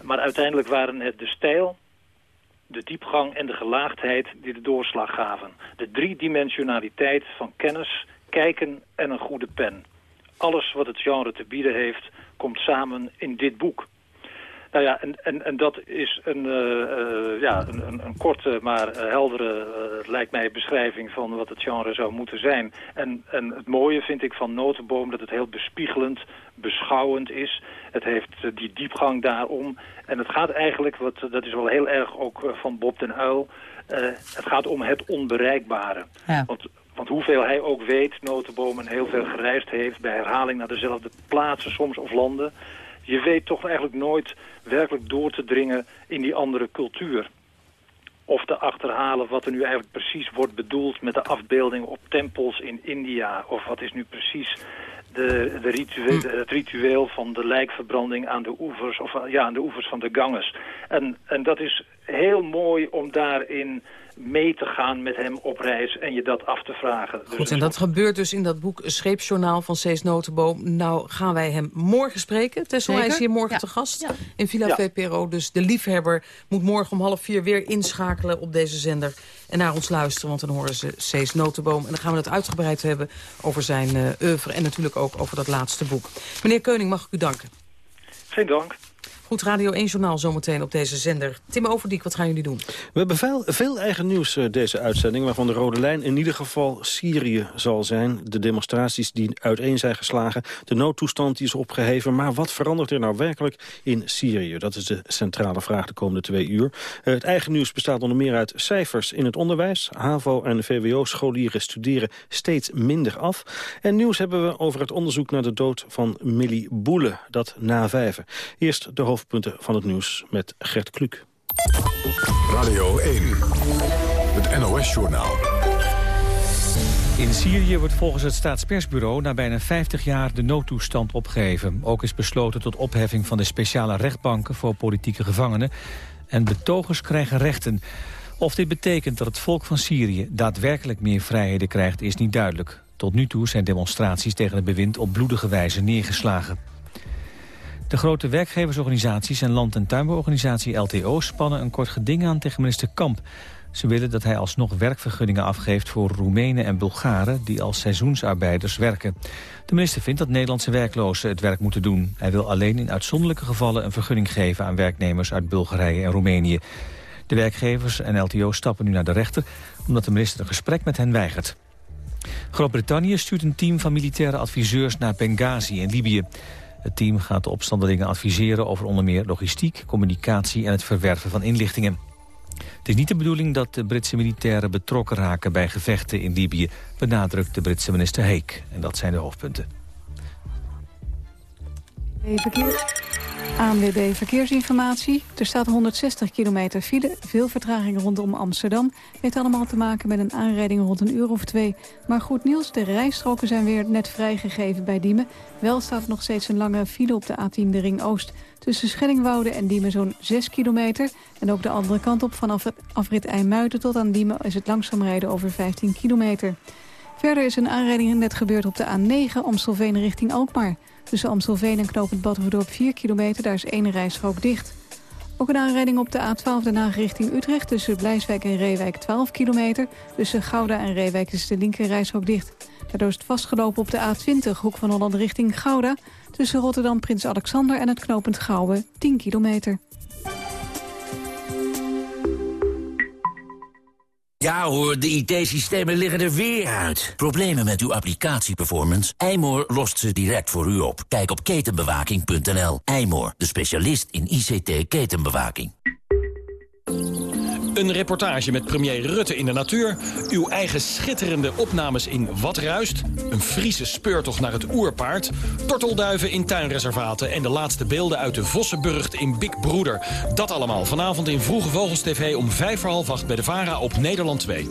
Maar uiteindelijk waren het de stijl, de diepgang en de gelaagdheid die de doorslag gaven. De driedimensionaliteit van kennis, kijken en een goede pen. Alles wat het genre te bieden heeft, komt samen in dit boek. Nou ja, en, en, en dat is een, uh, uh, ja, een, een, een, korte maar heldere, uh, lijkt mij, beschrijving van wat het genre zou moeten zijn. En, en het mooie vind ik van Notenboom dat het heel bespiegelend, beschouwend is. Het heeft die diepgang daarom. En het gaat eigenlijk, wat, dat is wel heel erg ook van Bob den Uil, het gaat om het onbereikbare.
Ja.
Want want hoeveel hij ook weet, Notenboom, en heel veel gereisd heeft... bij herhaling naar dezelfde plaatsen soms of landen je weet toch eigenlijk nooit werkelijk door te dringen in die andere cultuur. Of te achterhalen wat er nu eigenlijk precies wordt bedoeld met de afbeelding op tempels in India. Of wat is nu precies de, de ritueel, het ritueel van de lijkverbranding aan de oevers, of, ja, aan de oevers van de Ganges. En, en dat is heel mooi om daarin mee te gaan met hem op reis en je dat af te vragen.
Dus Goed, en dat gebeurt dus in dat boek Scheepsjournaal van Cees Notenboom. Nou gaan wij hem morgen spreken. Tessel, hij is hier morgen te gast in Villa ja. VPRO. Dus de liefhebber moet morgen om half vier weer inschakelen op deze zender. En naar ons luisteren, want dan horen ze Cees Notenboom. En dan gaan we het uitgebreid hebben over zijn uh, oeuvre en natuurlijk ook over dat laatste boek. Meneer Keuning, mag ik u danken?
Geen dank.
Radio 1 Journaal zometeen op deze zender. Tim Overdiek, wat gaan jullie doen?
We hebben veel, veel eigen nieuws uh, deze uitzending... waarvan de rode lijn in ieder geval Syrië zal zijn. De demonstraties die uiteen zijn geslagen. De noodtoestand die is opgeheven. Maar wat verandert er nou werkelijk in Syrië? Dat is de centrale vraag de komende twee uur. Uh, het eigen nieuws bestaat onder meer uit cijfers in het onderwijs. HAVO en VWO-scholieren studeren steeds minder af. En nieuws hebben we over het onderzoek naar de dood van Millie Boele. Dat na vijven. Eerst de hoofd hoofdpunten van het nieuws met Gert Kluk.
Radio 1, het NOS-journaal.
In Syrië wordt volgens het staatspersbureau na bijna 50 jaar de noodtoestand opgeheven. Ook is besloten tot opheffing van de speciale rechtbanken voor politieke gevangenen. En betogers krijgen rechten. Of dit betekent dat het volk van Syrië daadwerkelijk meer vrijheden krijgt is niet duidelijk. Tot nu toe zijn demonstraties tegen het bewind op bloedige wijze neergeslagen. De grote werkgeversorganisaties en land- en tuinbouworganisatie LTO spannen een kort geding aan tegen minister Kamp. Ze willen dat hij alsnog werkvergunningen afgeeft voor Roemenen en Bulgaren die als seizoensarbeiders werken. De minister vindt dat Nederlandse werklozen het werk moeten doen. Hij wil alleen in uitzonderlijke gevallen een vergunning geven aan werknemers uit Bulgarije en Roemenië. De werkgevers en LTO stappen nu naar de rechter omdat de minister een gesprek met hen weigert. Groot-Brittannië stuurt een team van militaire adviseurs naar Benghazi in Libië. Het team gaat de opstandelingen adviseren over onder meer logistiek, communicatie en het verwerven van inlichtingen. Het is niet de bedoeling dat de Britse militairen betrokken raken bij gevechten in Libië, benadrukt de Britse minister Heek. En dat zijn de hoofdpunten.
ANWB Verkeersinformatie. Er staat 160 kilometer file. Veel vertraging rondom Amsterdam. Heeft allemaal te maken met een aanrijding rond een uur of twee. Maar goed nieuws, de rijstroken zijn weer net vrijgegeven bij Diemen. Wel staat nog steeds een lange file op de A10 de Ring Oost. Tussen Schellingwoude en Diemen zo'n 6 kilometer. En ook de andere kant op vanaf het afrit IJmuiden tot aan Diemen... is het langzaam rijden over 15 kilometer. Verder is een aanrijding net gebeurd op de A9 Amstelveen richting Alkmaar. Tussen Amstelveen en Knopend Badhoevedorp 4 kilometer, daar is één rijstrook dicht. Ook een aanrijding op de A12 Den richting Utrecht... tussen Blijswijk en Reewijk 12 kilometer. Tussen Gouda en Reewijk is de linker rijstrook dicht. Daardoor is het vastgelopen op de A20, hoek van Holland richting Gouda... tussen Rotterdam, Prins Alexander en het knooppunt Gouwen 10 kilometer.
Ja hoor, de IT-systemen liggen er weer uit. Problemen met uw applicatieperformance? Eymoor lost ze direct voor u op. Kijk op ketenbewaking.nl. Eymoor, de specialist in ICT-ketenbewaking.
Een reportage met premier Rutte in de natuur. Uw eigen schitterende opnames in Wat Ruist. Een Friese speurtocht naar het oerpaard. Tortelduiven in tuinreservaten. En de laatste beelden uit de Vossenburgt in Big Broeder. Dat allemaal vanavond in Vroege Vogels TV om vijf voor half acht bij de VARA op Nederland 2.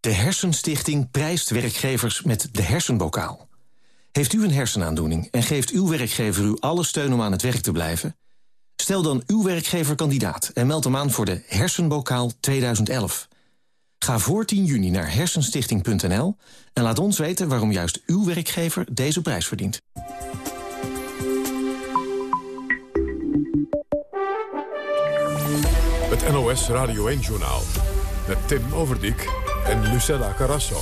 De Hersenstichting prijst werkgevers met de hersenbokaal. Heeft u een hersenaandoening en geeft uw werkgever u alle steun om aan het werk te blijven? Stel dan uw werkgever kandidaat en meld hem aan voor de Hersenbokaal 2011. Ga voor 10 juni naar hersenstichting.nl en laat ons weten waarom juist uw werkgever deze prijs verdient.
Het NOS Radio 1-journaal met Tim Overdijk en Lucella Carrasso.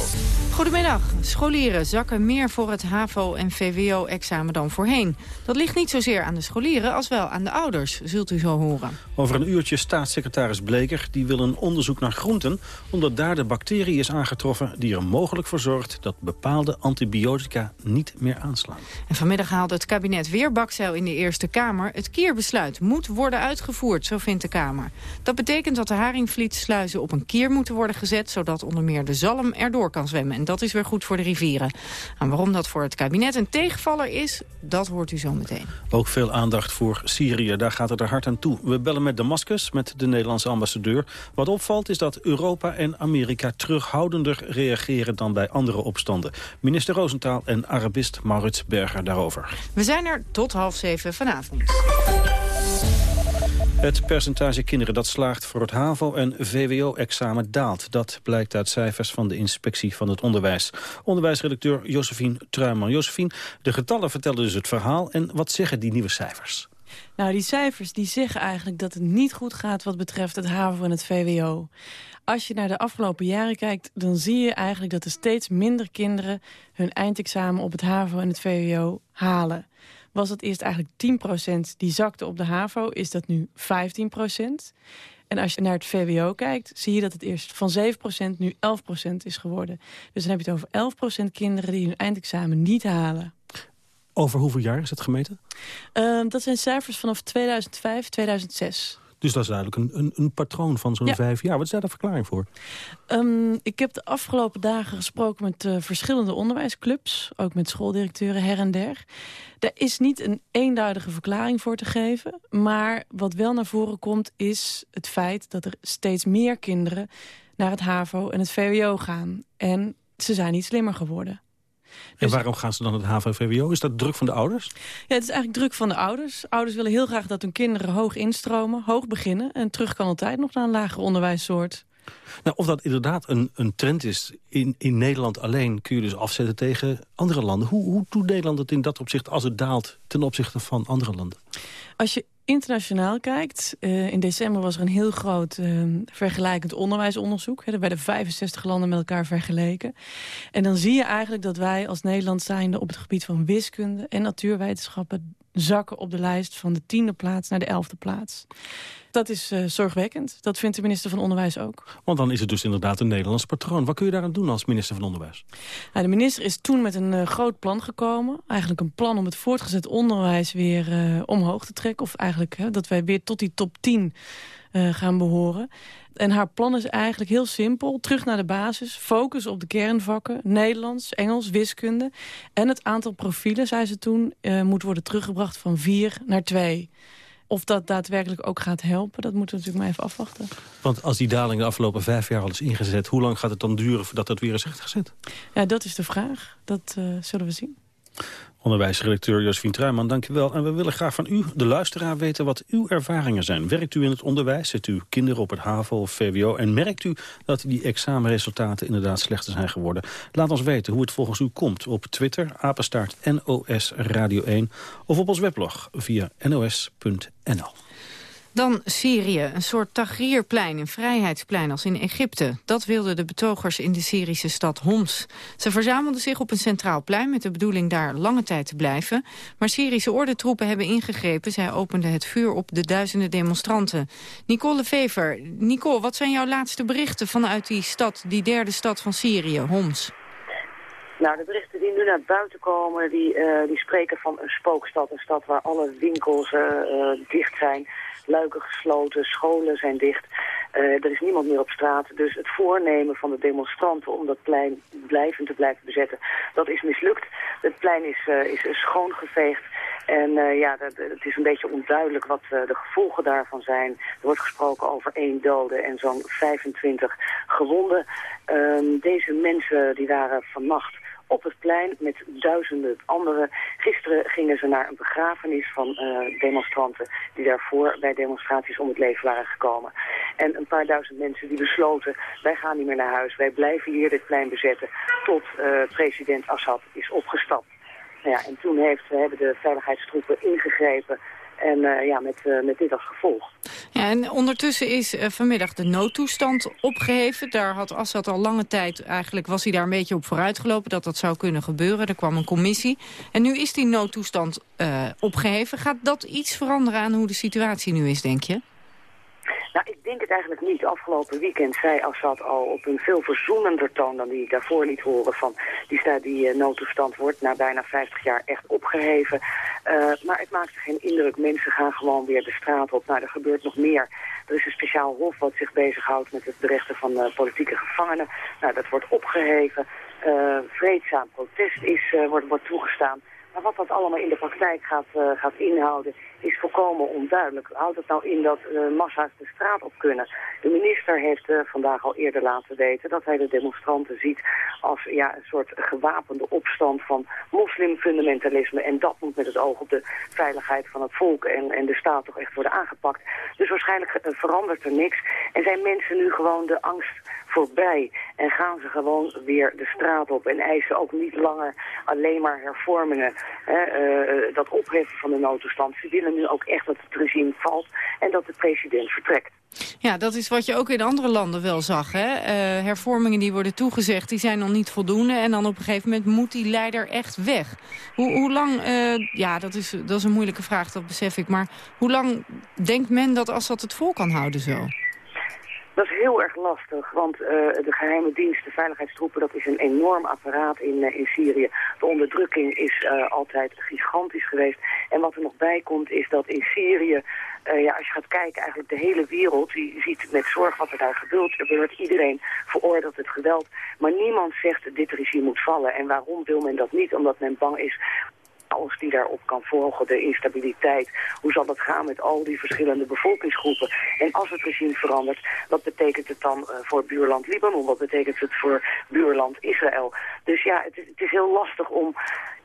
Goedemiddag. Scholieren zakken meer voor het HAVO- en VWO-examen dan voorheen. Dat ligt niet zozeer aan de scholieren als wel aan de ouders, zult u zo horen.
Over een uurtje staatssecretaris Bleker die wil een onderzoek naar groenten... omdat daar de bacterie is aangetroffen die er mogelijk voor zorgt... dat bepaalde antibiotica niet meer aanslaan.
En vanmiddag haalde het kabinet weer bakzeil in de Eerste Kamer. Het kierbesluit moet worden uitgevoerd, zo vindt de Kamer. Dat betekent dat de haringvlietsluizen op een kier moeten worden gezet... zodat onder meer de zalm erdoor kan zwemmen. En dat is weer goed voor de rivieren. En waarom dat voor het kabinet een tegenvaller is, dat hoort u zo meteen.
Ook veel aandacht voor Syrië, daar gaat het er hard aan toe. We bellen met Damascus, met de Nederlandse ambassadeur. Wat opvalt is dat Europa en Amerika terughoudender reageren dan bij andere opstanden. Minister Roosentaal en Arabist Maurits Berger daarover.
We zijn er tot half zeven vanavond.
Het percentage kinderen dat slaagt voor het HAVO- en VWO-examen daalt. Dat blijkt uit cijfers van de Inspectie van het Onderwijs. Onderwijsredacteur Josephine Truiman. Josephine, de getallen vertellen dus het verhaal. En wat zeggen die nieuwe cijfers?
Nou, die cijfers die zeggen eigenlijk dat het niet goed gaat wat betreft het HAVO en het VWO. Als je naar de afgelopen jaren kijkt, dan zie je eigenlijk dat er steeds minder kinderen hun eindexamen op het HAVO en het VWO halen was het eerst eigenlijk 10% die zakte op de HAVO, is dat nu 15%. En als je naar het VWO kijkt, zie je dat het eerst van 7% nu 11% is geworden. Dus dan heb je het over 11% kinderen die hun eindexamen niet halen.
Over hoeveel jaar is het gemeten?
Uh, dat zijn cijfers vanaf 2005, 2006.
Dus dat is duidelijk een, een, een patroon van zo'n vijf jaar. Wat is daar de verklaring voor?
Um, ik heb de afgelopen dagen gesproken met uh, verschillende onderwijsclubs. Ook met schooldirecteuren her en der. Er is niet een eenduidige verklaring voor te geven. Maar wat wel naar voren komt is het feit dat er steeds meer kinderen... naar het HAVO en het VWO gaan. En ze zijn niet slimmer geworden.
En dus- waarom gaan ze dan het HAVO-VWO? Is dat druk van de ouders?
Ja, het is eigenlijk druk van de ouders. Ouders willen heel graag dat hun kinderen hoog instromen, hoog beginnen... en terug kan altijd nog naar een lager onderwijssoort.
Nou, of dat inderdaad een, een trend is in, in Nederland alleen... kun je dus afzetten tegen andere landen. Hoe, hoe doet Nederland het in dat opzicht als het daalt... ten opzichte van andere landen?
Als je internationaal kijkt... Uh, in december was er een heel groot uh, vergelijkend onderwijsonderzoek. Er werden 65 landen met elkaar vergeleken. En dan zie je eigenlijk dat wij als Nederland zijnde... op het gebied van wiskunde en natuurwetenschappen... zakken op de lijst van de tiende plaats naar de elfde plaats. Dat is uh, zorgwekkend. Dat vindt de minister van Onderwijs ook.
Want dan is het dus inderdaad een Nederlands patroon. Wat kun je daaraan doen als minister van Onderwijs?
Nou, de minister is toen met een uh, groot plan gekomen. Eigenlijk een plan om het voortgezet onderwijs weer uh, omhoog te trekken. Of eigenlijk hè, dat wij weer tot die top 10 gaan behoren. En haar plan is eigenlijk heel simpel. Terug naar de basis, focus op de kernvakken. Nederlands, Engels, wiskunde. En het aantal profielen, zei ze toen, moet worden teruggebracht van 4 naar 2. Of dat daadwerkelijk ook gaat helpen, dat moeten we natuurlijk maar even afwachten.
Want als die daling de afgelopen vijf jaar al is ingezet... hoe lang gaat het dan duren voordat dat weer is gezet?
Ja, dat is de vraag. Dat uh, zullen we zien.
Onderwijsredacteur Josephine Truijman, dankjewel. En we willen graag van u, de luisteraar, weten wat uw ervaringen zijn. Werkt u in het onderwijs? Zit u kinderen op het HAVO of VWO? En merkt u dat die examenresultaten inderdaad slechter zijn geworden? Laat ons weten hoe het volgens u komt op Twitter, apenstaart NOS Radio 1... of op ons weblog via nos.nl.
Dan Syrië, een soort Tahrirplein, een vrijheidsplein als in Egypte. Dat wilden de betogers in de Syrische stad Homs. Ze verzamelden zich op een centraal plein met de bedoeling daar lange tijd te blijven. Maar Syrische ordentroepen hebben ingegrepen. Zij openden het vuur op de duizenden demonstranten. Nicole Vever, Nicole, wat zijn jouw laatste berichten vanuit die stad, die derde stad van Syrië, Homs?
Nou, de berichten die nu naar buiten komen, die, uh, die spreken van een spookstad. Een stad waar alle winkels uh, uh, dicht zijn luiken gesloten, scholen zijn dicht. Uh, er is niemand meer op straat. Dus het voornemen van de demonstranten om dat plein blijvend te blijven bezetten, dat is mislukt. Het plein is, uh, is schoongeveegd. En uh, ja, het is een beetje onduidelijk wat de gevolgen daarvan zijn. Er wordt gesproken over één dode en zo'n 25 gewonden. Ehm, deze mensen die waren vannacht op het plein met duizenden anderen. Gisteren gingen ze naar een begrafenis van uh, demonstranten die daarvoor bij demonstraties om het leven waren gekomen. En een paar duizend mensen die besloten, wij gaan niet meer naar huis, wij blijven hier dit plein bezetten tot uh, president Assad is opgestapt. Nou ja, en toen heeft, hebben de veiligheidstroepen ingegrepen en uh, ja, met, uh, met dit als gevolg.
Ja, en ondertussen is uh, vanmiddag de noodtoestand opgeheven. Daar had Assad al lange tijd, eigenlijk was hij daar een beetje op vooruitgelopen... dat dat zou kunnen gebeuren. Er kwam een commissie. En nu is die noodtoestand opgeheven. Gaat dat iets veranderen aan hoe de situatie nu is, denk je?
Nou, ik denk het eigenlijk niet. Afgelopen weekend zei Assad al op een veel verzoenender toon dan die ik daarvoor liet horen van die, die uh, noodtoestand wordt na bijna 50 jaar echt opgeheven. Uh, maar het maakte geen indruk. Mensen gaan gewoon weer de straat op. Nou, er gebeurt nog meer. Er is een speciaal hof wat zich bezighoudt met het berechten van uh, politieke gevangenen. Nou, dat wordt opgeheven. vreedzaam protest is, wordt, wordt toegestaan. Maar wat dat allemaal in de praktijk gaat, gaat inhouden is volkomen onduidelijk. Houdt het nou in dat uh, massa's de straat op kunnen? De minister heeft uh, vandaag al eerder laten weten dat hij de demonstranten ziet als ja, een soort gewapende opstand van moslimfundamentalisme. En dat moet met het oog op de veiligheid van het volk en, en de staat toch echt worden aangepakt. Dus waarschijnlijk uh, verandert er niks. En zijn mensen nu gewoon de angst voorbij. En gaan ze gewoon weer de straat op. En eisen ook niet langer alleen maar hervormingen. Hè, dat opheffen van de noodtoestand. Ze willen nu ook echt dat het regime valt en dat de president vertrekt.
Ja, dat is wat je ook in andere landen wel zag. Hè? Uh, hervormingen die worden toegezegd, die zijn nog niet voldoende. En dan op een gegeven moment moet die leider echt weg. Hoe, hoe lang, uh, ja, dat is, dat is een moeilijke vraag, dat besef ik. Maar hoe lang denkt men dat als dat het vol kan houden zo?
Dat is heel erg lastig, want uh, de geheime dienst, de veiligheidstroepen, dat is een enorm apparaat in, uh, in Syrië. De onderdrukking is uh, altijd gigantisch geweest. En wat er nog bij komt is dat in Syrië, ja, als je gaat kijken, eigenlijk de hele wereld, die ziet met zorg wat er daar gebeurt. Er wordt iedereen veroordeeld het geweld. Maar niemand zegt dit regime moet vallen. En waarom wil men dat niet? Omdat men bang is chaos die daarop kan volgen, de instabiliteit. Hoe zal dat gaan met al die verschillende bevolkingsgroepen? En als het regime verandert, wat betekent het dan uh, voor buurland Libanon? Wat betekent het voor buurland Israël? Dus ja, het is, het is heel lastig om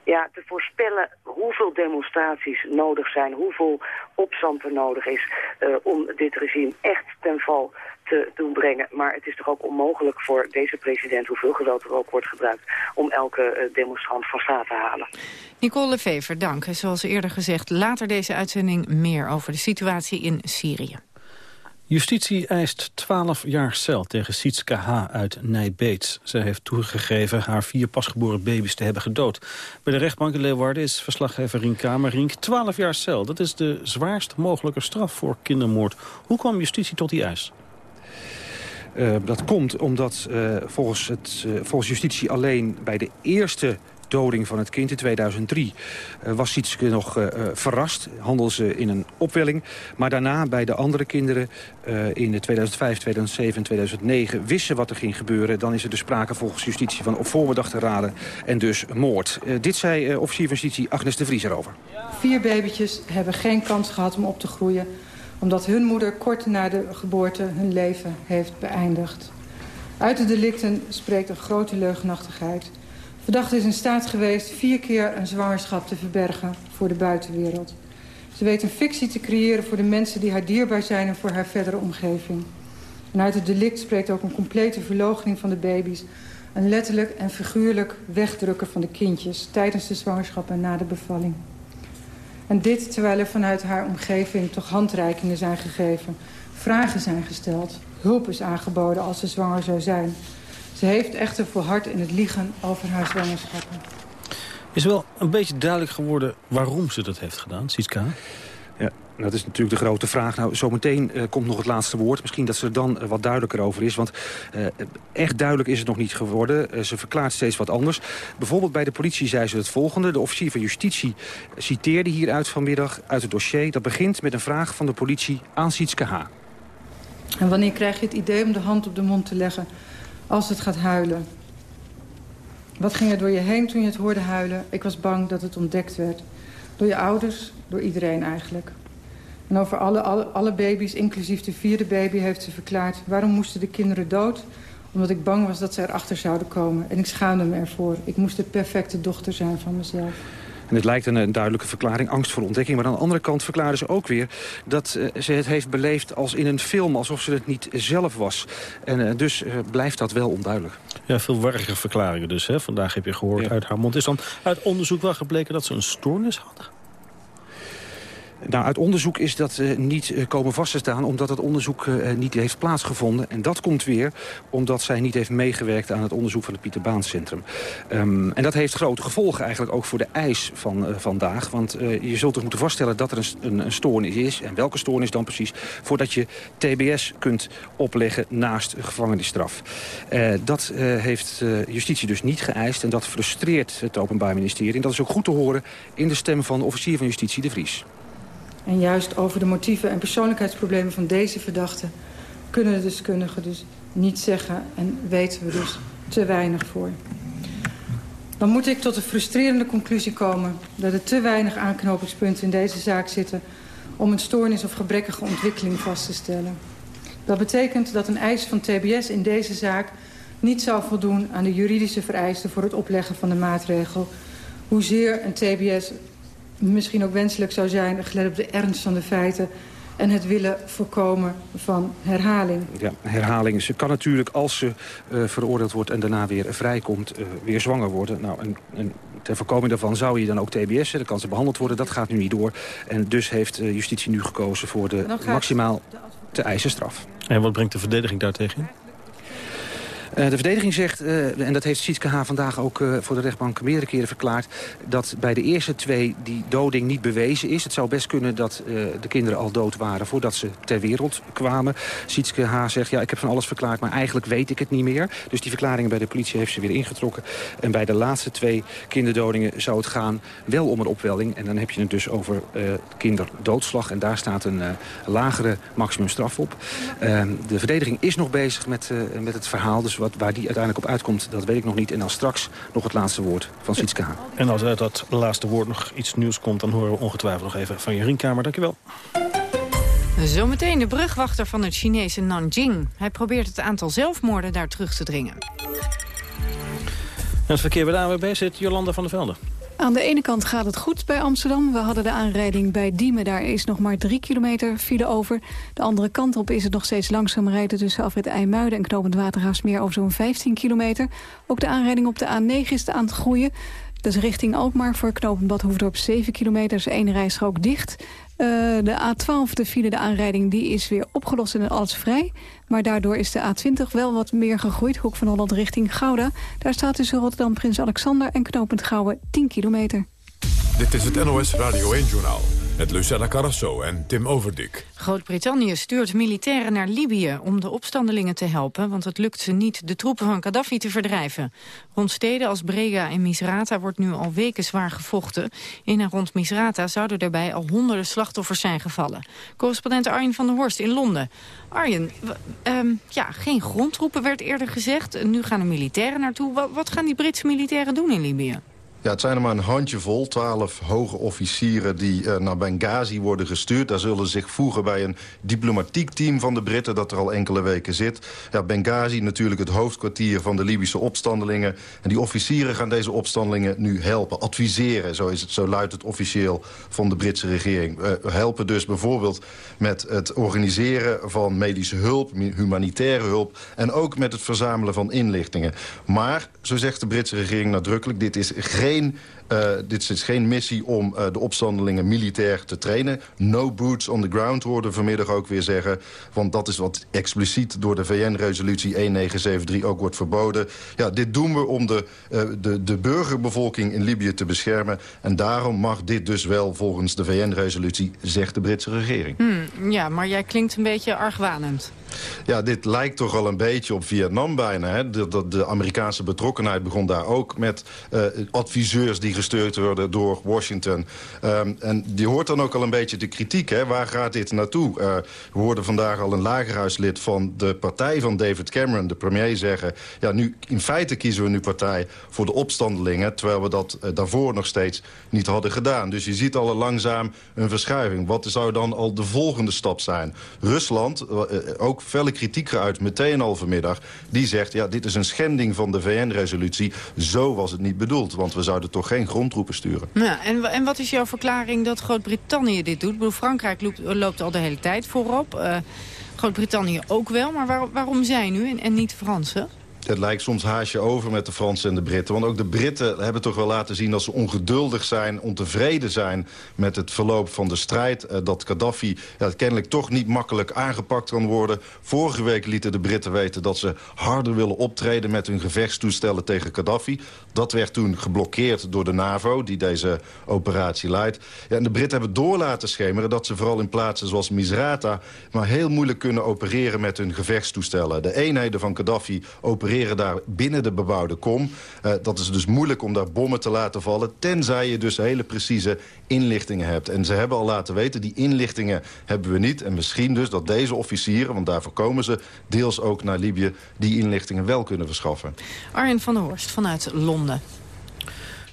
ja, te voorspellen hoeveel demonstraties nodig zijn, hoeveel opstand er nodig is uh, om dit regime echt ten val te doen brengen. Maar het is toch ook onmogelijk voor deze president, hoeveel geweld er ook wordt gebruikt, om elke uh, demonstrant van straat te halen.
Nicole Lefever, dank. Zoals eerder gezegd, later deze uitzending meer over de situatie in Syrië.
Justitie eist 12 jaar cel tegen Sietske H. uit Nijbeets. Zij heeft toegegeven haar vier pasgeboren baby's te hebben gedood. Bij de rechtbank in Leeuwarden is verslaggever Rien Kamerink 12 jaar cel. Dat is de zwaarst mogelijke straf voor kindermoord. Hoe kwam justitie tot die eis?
Uh, dat komt omdat uh, volgens, het, uh, volgens justitie alleen bij de eerste doding van het kind in 2003 uh, was Sietske nog uh, verrast. Handelde ze in een opwelling. Maar daarna bij de andere kinderen uh, in 2005, 2007 en 2009 wisten wat er ging gebeuren. Dan is er dus sprake volgens justitie van op voorbedachte raden en dus moord. dit zei officier van justitie Agnes de Vries erover.
Vier babytjes hebben geen kans gehad om op te groeien omdat hun moeder kort na de geboorte hun leven heeft beëindigd. Uit de delicten spreekt een grote leugenachtigheid. Verdachte is in staat geweest vier keer een zwangerschap te verbergen voor de buitenwereld. Ze weet een fictie te creëren voor de mensen die haar dierbaar zijn en voor haar verdere omgeving. En uit het delict spreekt ook een complete verloochening van de baby's. Een letterlijk en figuurlijk wegdrukken van de kindjes tijdens de zwangerschap en na de bevalling. En dit terwijl er vanuit haar omgeving toch handreikingen zijn gegeven. Vragen zijn gesteld. Hulp is aangeboden als ze zwanger zou zijn. Ze heeft echter volhard in het liegen over haar zwangerschappen.
Is wel een beetje duidelijk geworden waarom ze dat heeft gedaan, Sietska?
Ja, dat is natuurlijk de grote vraag. Nou, zometeen uh, komt nog het laatste woord. Misschien dat ze er dan uh, wat duidelijker over is. Want uh, echt duidelijk is het nog niet geworden. ze verklaart steeds wat anders. Bijvoorbeeld bij de politie zei ze het volgende. De officier van justitie citeerde hieruit vanmiddag uit het dossier. Dat begint met een vraag van de politie aan Sietske H.
En wanneer krijg je het idee om de hand op de mond te leggen als het gaat huilen? Wat ging er door je heen toen je het hoorde huilen? Ik was bang dat het ontdekt werd. Door je ouders, door iedereen eigenlijk. En over alle, alle, alle baby's, inclusief de vierde baby, heeft ze verklaard... waarom moesten de kinderen dood? Omdat ik bang was dat ze erachter zouden komen. En ik schaamde me ervoor. Ik moest de perfecte dochter zijn van mezelf.
En het lijkt een, een, duidelijke verklaring, angst voor ontdekking. Maar aan de andere kant verklaren ze ook weer dat uh, ze het heeft beleefd als in een film. Alsof ze het niet zelf was. En uh, dus uh, blijft dat wel onduidelijk.
Ja, veel warrige verklaringen dus. Hè? Vandaag heb je gehoord ja. uit haar mond. Is dan uit onderzoek wel gebleken dat ze een stoornis had?
Nou, uit onderzoek is dat uh, niet uh, komen vast te staan... omdat het onderzoek uh, niet heeft plaatsgevonden. En dat komt weer omdat zij niet heeft meegewerkt... aan het onderzoek van het Pieter Baan Centrum. Um, en dat heeft grote gevolgen eigenlijk ook voor de eis van vandaag. Want je zult toch moeten vaststellen dat er een, een, een, stoornis is. En welke stoornis dan precies? Voordat je TBS kunt opleggen naast gevangenisstraf. dat heeft justitie dus niet geëist. En dat frustreert het Openbaar Ministerie. En dat is ook goed te horen in de stem van officier van justitie, De Vries.
En juist over de motieven en persoonlijkheidsproblemen van deze verdachte... kunnen de deskundigen dus niet zeggen en weten we dus te weinig voor. Dan moet ik tot de frustrerende conclusie komen... dat er te weinig aanknopingspunten in deze zaak zitten... om een stoornis of gebrekkige ontwikkeling vast te stellen. Dat betekent dat een eis van TBS in deze zaak niet zou voldoen aan de juridische vereisten voor het opleggen van de maatregel. Hoezeer een TBS misschien ook wenselijk zou zijn, gelet op de ernst van de feiten en het willen voorkomen van herhaling.
Ja, herhaling. Ze kan natuurlijk, als ze uh, veroordeeld wordt en daarna weer vrijkomt, uh, weer zwanger worden. Nou, en, en ter voorkoming daarvan zou je dan ook TBS, dan kan ze behandeld worden. Dat gaat nu niet door. En dus heeft uh, justitie nu gekozen voor de maximaal te eisen straf.
En wat brengt de verdediging daartegen in?
Uh, de verdediging zegt, uh, en dat heeft Sietske H. vandaag ook uh, voor de rechtbank meerdere keren verklaard... dat bij de eerste twee die doding niet bewezen is. Het zou best kunnen dat de kinderen al dood waren voordat ze ter wereld kwamen. Sietske H. zegt, ja, ik heb van alles verklaard, maar eigenlijk weet ik het niet meer. Dus die verklaringen bij de politie heeft ze weer ingetrokken. En bij de laatste twee kinderdodingen zou het gaan wel om een opwelling. En dan heb je het dus over kinderdoodslag. En daar staat een lagere maximumstraf op. Ehm, de verdediging is nog bezig met, met het verhaal... Dus wat, waar die uiteindelijk op uitkomt, dat weet ik nog niet. En dan straks nog het laatste woord van Sietske Haan.
En als uit dat laatste woord nog iets nieuws komt... dan horen we ongetwijfeld nog even van Jerien Kamer. Dankjewel.
Zometeen de brugwachter van het Chinese Nanjing. Hij probeert het aantal zelfmoorden daar terug te dringen.
En het verkeer bij de AWB zit Jolanda van der Velde.
Aan de ene kant gaat het goed bij Amsterdam. We hadden de aanrijding bij Diemen. Daar is nog maar drie kilometer file over. De andere kant op is het nog steeds langzaam rijden... tussen Afrit IJmuiden en Knopend Waterhaasmeer over zo'n 15 kilometer. Ook de aanrijding op de A9 is aan het groeien. Dus richting Alkmaar voor Knopend Bad Hoefdorp 7 kilometer. is één rijstrook dicht. Uh, de A12, de file, de aanrijding, die is weer opgelost en alles vrij. Maar daardoor is de A20 wel wat meer gegroeid. Hoek van Holland richting Gouda. Daar staat tussen Rotterdam Prins Alexander en knooppunt Gouwen 10 kilometer.
Dit is het NOS Radio 1-journaal met Lucella Carrasso en Tim Overdik.
Groot-Brittannië stuurt militairen naar Libië om de opstandelingen te helpen... want het lukt ze niet de troepen van Gaddafi te verdrijven. Rond steden als Brega en Misrata wordt nu al weken zwaar gevochten. In en rond Misrata zouden daarbij al honderden slachtoffers zijn gevallen. Correspondent Arjen van der Horst in Londen. Arjen, um, ja, geen grondtroepen werd eerder gezegd. Nu gaan er militairen naartoe. Wat, wat gaan die Britse militairen doen in Libië?
Ja, het zijn er maar een handjevol, twaalf hoge officieren die uh, naar Benghazi worden gestuurd. Daar zullen zich voegen bij een diplomatiek team van de Britten dat er al enkele weken zit. Benghazi natuurlijk het hoofdkwartier van de Libische opstandelingen. En die officieren gaan deze opstandelingen nu helpen, adviseren. Zo, is het, zo luidt het officieel van de Britse regering. Uh, helpen dus bijvoorbeeld met het organiseren van medische hulp, humanitaire hulp... en ook met het verzamelen van inlichtingen. Maar, zo zegt de Britse regering nadrukkelijk, dit is geen geen, uh, dit is geen missie om uh, de opstandelingen militair te trainen. No boots on the ground hoorden vanmiddag ook weer zeggen. Want dat is wat expliciet door de VN-resolutie 1973 ook wordt verboden. Ja, dit doen we om de, uh, de, de burgerbevolking in Libië te beschermen. En daarom mag dit dus wel volgens de VN-resolutie, zegt de Britse regering.
Hmm, ja, maar jij klinkt een beetje argwanend.
Ja, dit lijkt toch al een beetje op Vietnam bijna. Hè? De, de, de Amerikaanse betrokkenheid begon daar ook met adviseurs die gesteund worden door Washington. Um, en die hoort dan ook al een beetje de kritiek. Hè? Waar gaat dit naartoe? Uh, we hoorden vandaag al een lagerhuislid van de partij van David Cameron, de premier, zeggen... ja, nu, in feite kiezen we nu partij voor de opstandelingen... terwijl we dat uh, daarvoor nog steeds niet hadden gedaan. Dus je ziet al langzaam een verschuiving. Wat zou dan al de volgende stap zijn? Rusland, ook felle kritiek geuit, meteen al vanmiddag. Die zegt, ja, dit is een schending van de VN-resolutie. Zo was het niet bedoeld, want we zouden toch geen grondtroepen sturen.
Ja, en, en wat is jouw verklaring dat Groot-Brittannië dit doet? Ik bedoel, Frankrijk loopt, loopt, al de hele tijd voorop. Uh, Groot-Brittannië ook wel, maar waar, waarom zij nu en, en niet de Fransen?
Het lijkt soms haasje over met de Fransen en de Britten. Want ook de Britten hebben toch wel laten zien dat ze ongeduldig zijn... ontevreden zijn met het verloop van de strijd. Uh, dat Gaddafi ja, kennelijk toch niet makkelijk aangepakt kan worden. Vorige week lieten de Britten weten dat ze harder willen optreden... met hun gevechtstoestellen tegen Gaddafi. Dat werd toen geblokkeerd door de NAVO, die deze operatie leidt. Ja, en de Britten hebben door laten schemeren dat ze vooral in plaatsen zoals Misrata... maar heel moeilijk kunnen opereren met hun gevechtstoestellen. De eenheden van Gaddafi opereren daar binnen de bebouwde kom. Uh, dat is dus moeilijk om daar bommen te laten vallen... tenzij je dus hele precieze inlichtingen hebt. En ze hebben al laten weten, die inlichtingen hebben we niet. En misschien dus dat deze officieren, want daarvoor komen ze... deels ook naar Libië, die inlichtingen wel kunnen verschaffen.
Arjen van der Horst vanuit Londen.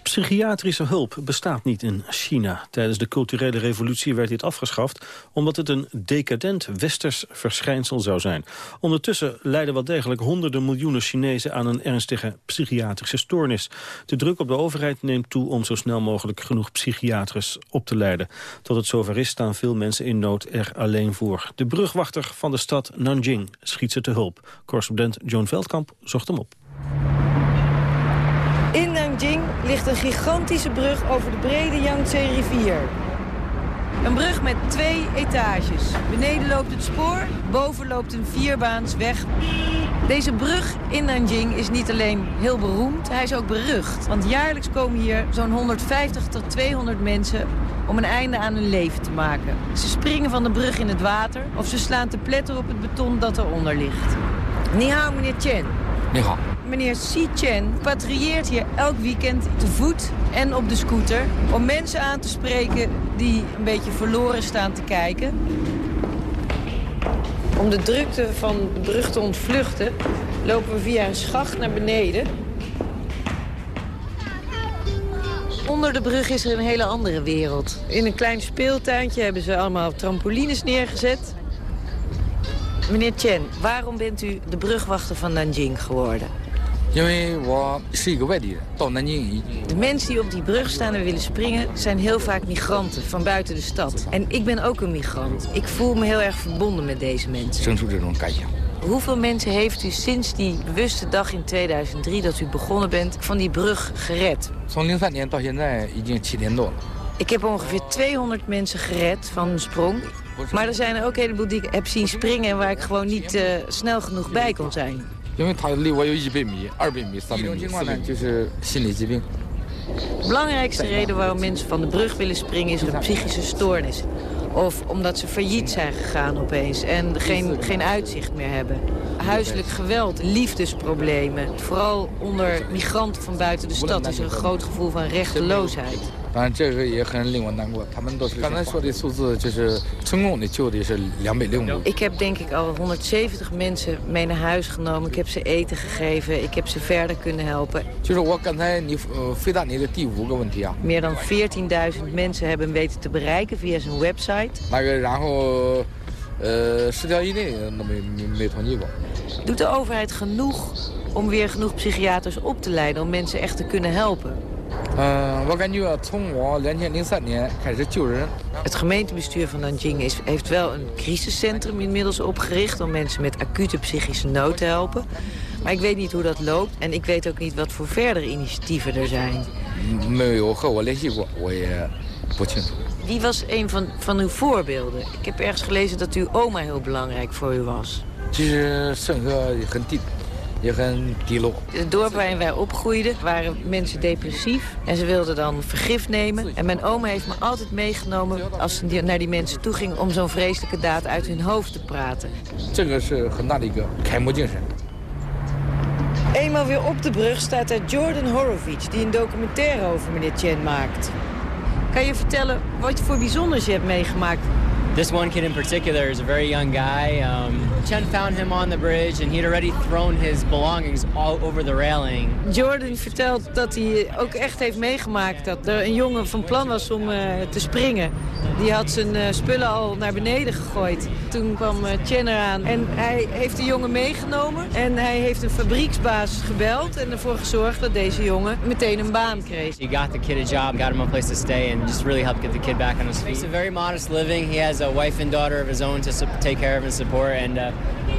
Psychiatrische hulp bestaat niet in China. Tijdens de culturele revolutie werd dit afgeschaft... omdat het een decadent westers verschijnsel zou zijn. Ondertussen lijden wel degelijk honderden miljoenen Chinezen... aan een ernstige psychiatrische stoornis. De druk op de overheid neemt toe om zo snel mogelijk... genoeg psychiaters op te leiden. Tot het zover is staan veel mensen in nood er alleen voor. De brugwachter van de stad Nanjing schiet ze te hulp. Correspondent Joan Veldkamp zocht hem op.
In Nanjing ligt een gigantische brug over de brede Yangtze-rivier. Een brug met twee etages. Beneden loopt het spoor, boven loopt een vierbaans weg. Deze brug in Nanjing is niet alleen heel beroemd, hij is ook berucht. Want jaarlijks komen hier zo'n 150 tot 200 mensen om een einde aan hun leven te maken. Ze springen van de brug in het water of ze slaan te pletter op het beton dat eronder ligt. Ni hao, meneer Chen.
Ni hao.
Meneer Si Chen patrieert hier elk weekend te voet en op de scooter... om mensen aan te spreken die een beetje verloren staan te kijken. Om de drukte van de brug te ontvluchten... lopen we via een schacht naar beneden. Onder de brug is er een hele andere wereld. In een klein speeltuintje hebben ze allemaal trampolines neergezet. Meneer Chen, waarom bent u de brugwachter van Nanjing geworden? De mensen die op die brug staan en willen springen... zijn heel vaak migranten van buiten de stad. En ik ben ook een migrant. Ik voel me heel erg verbonden met deze mensen. Hoeveel mensen heeft u sinds die bewuste dag in 2003 dat u begonnen bent... van die brug gered? Ik heb ongeveer 200 mensen gered van een sprong. Maar er zijn er ook een heleboel die ik heb zien springen... waar ik gewoon niet uh, snel genoeg bij kon zijn.
因为它离我有一百米、二百米、三百米、四百米，就是心理疾病。
De belangrijkste reden waarom mensen van de brug willen springen is een psychische stoornis. Of omdat ze failliet zijn gegaan opeens en geen, geen uitzicht meer hebben. Huiselijk geweld, liefdesproblemen. Vooral onder migranten van buiten de stad is er een groot gevoel van rechteloosheid.
当然，这个也很令我难过。他们都是刚才说的数字，就是成功的救的是两百零五。
Ik heb denk ik al 170 mensen mee naar huis genomen. Ik heb ze eten gegeven. Ik heb ze verder kunnen helpen.
就是我刚才你呃回答你的第五个问题啊。
Meer dan 14.000 mensen hebben hem weten te bereiken via zijn website.
那个然后呃十条以内都没没没统计过。
Doet de overheid genoeg om weer genoeg psychiaters op te leiden... om mensen echt te kunnen helpen?
嗯，我感觉从我两千零三年开始救人。
Het gemeentebestuur van Nanjing is, heeft wel een crisiscentrum inmiddels opgericht... om mensen met acute psychische nood te helpen. Maar ik weet niet hoe dat loopt en ik weet ook niet wat voor verdere initiatieven er zijn.
没有和我联系过，我也不清楚。
Wie was een van, van uw voorbeelden? Ik heb ergens gelezen dat uw oma heel belangrijk voor u was.
其实生活也很低，也很低落。
Het dorp waarin wij opgroeiden waren mensen depressief. En ze wilden dan vergif nemen. En mijn oma heeft me altijd meegenomen als ze naar die mensen toe ging... om zo'n vreselijke daad uit hun hoofd te praten. Eenmaal weer op de brug staat er Jordan Horovic... die een documentaire over meneer Chen maakt. Kan je vertellen wat voor bijzonders je hebt meegemaakt
This one kid in particular is a very young guy. Um, Chen found him on the bridge and he'd already thrown his belongings all over the railing.
Jordan vertelt dat hij ook echt heeft meegemaakt... dat er een jongen van plan was om eh, te springen. Die had zijn eh, spullen al naar beneden gegooid. Toen kwam eh, Chen eraan en hij heeft de jongen meegenomen. En hij heeft een fabrieksbaas gebeld en ervoor gezorgd dat deze jongen meteen een baan kreeg.
He got the kid a job, got him a place to stay, and just really helped get the kid back on his feet. He's a very modest living. He has a wife and daughter of his own to take care of and support, and uh,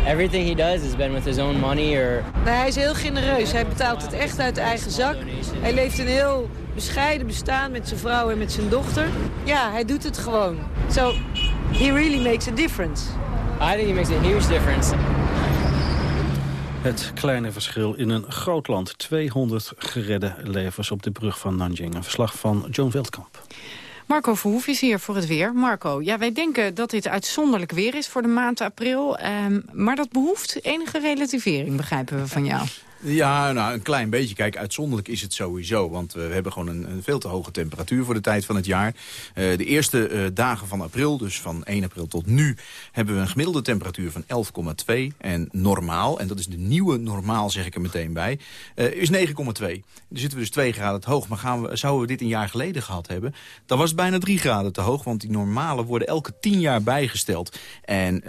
everything he does has been with his own money or
hij is heel genereus. Hij betaalt het echt uit eigen zak. Hij leeft een heel bescheiden bestaan met zijn vrouw en met zijn dochter. Ja, hij doet het gewoon. So, he really makes a difference.
I think he makes a huge difference.
Het kleine verschil in een groot land. 200 geredde levens op de brug van Nanjing. Een verslag van Joan Veldkamp.
Marco Verhoef is hier voor het weer. Marco, ja, wij denken dat dit uitzonderlijk weer is voor de maand april. ehm, maar dat behoeft enige relativering, begrijpen we van jou.
Ja, nou, een klein beetje. Kijk, uitzonderlijk is het sowieso. Want we hebben gewoon een, veel te hoge temperatuur voor de tijd van het jaar. Uh, de eerste uh, dagen van april, dus van 1 april tot nu... hebben we een gemiddelde temperatuur van 11,2. En normaal, en dat is de nieuwe normaal, zeg ik er meteen bij... Uh, is 9,2. Dan zitten we dus 2 graden te hoog. Maar gaan we, zouden we dit een jaar geleden gehad hebben... dan was het bijna 3 graden te hoog. Want die normale worden elke 10 jaar bijgesteld. En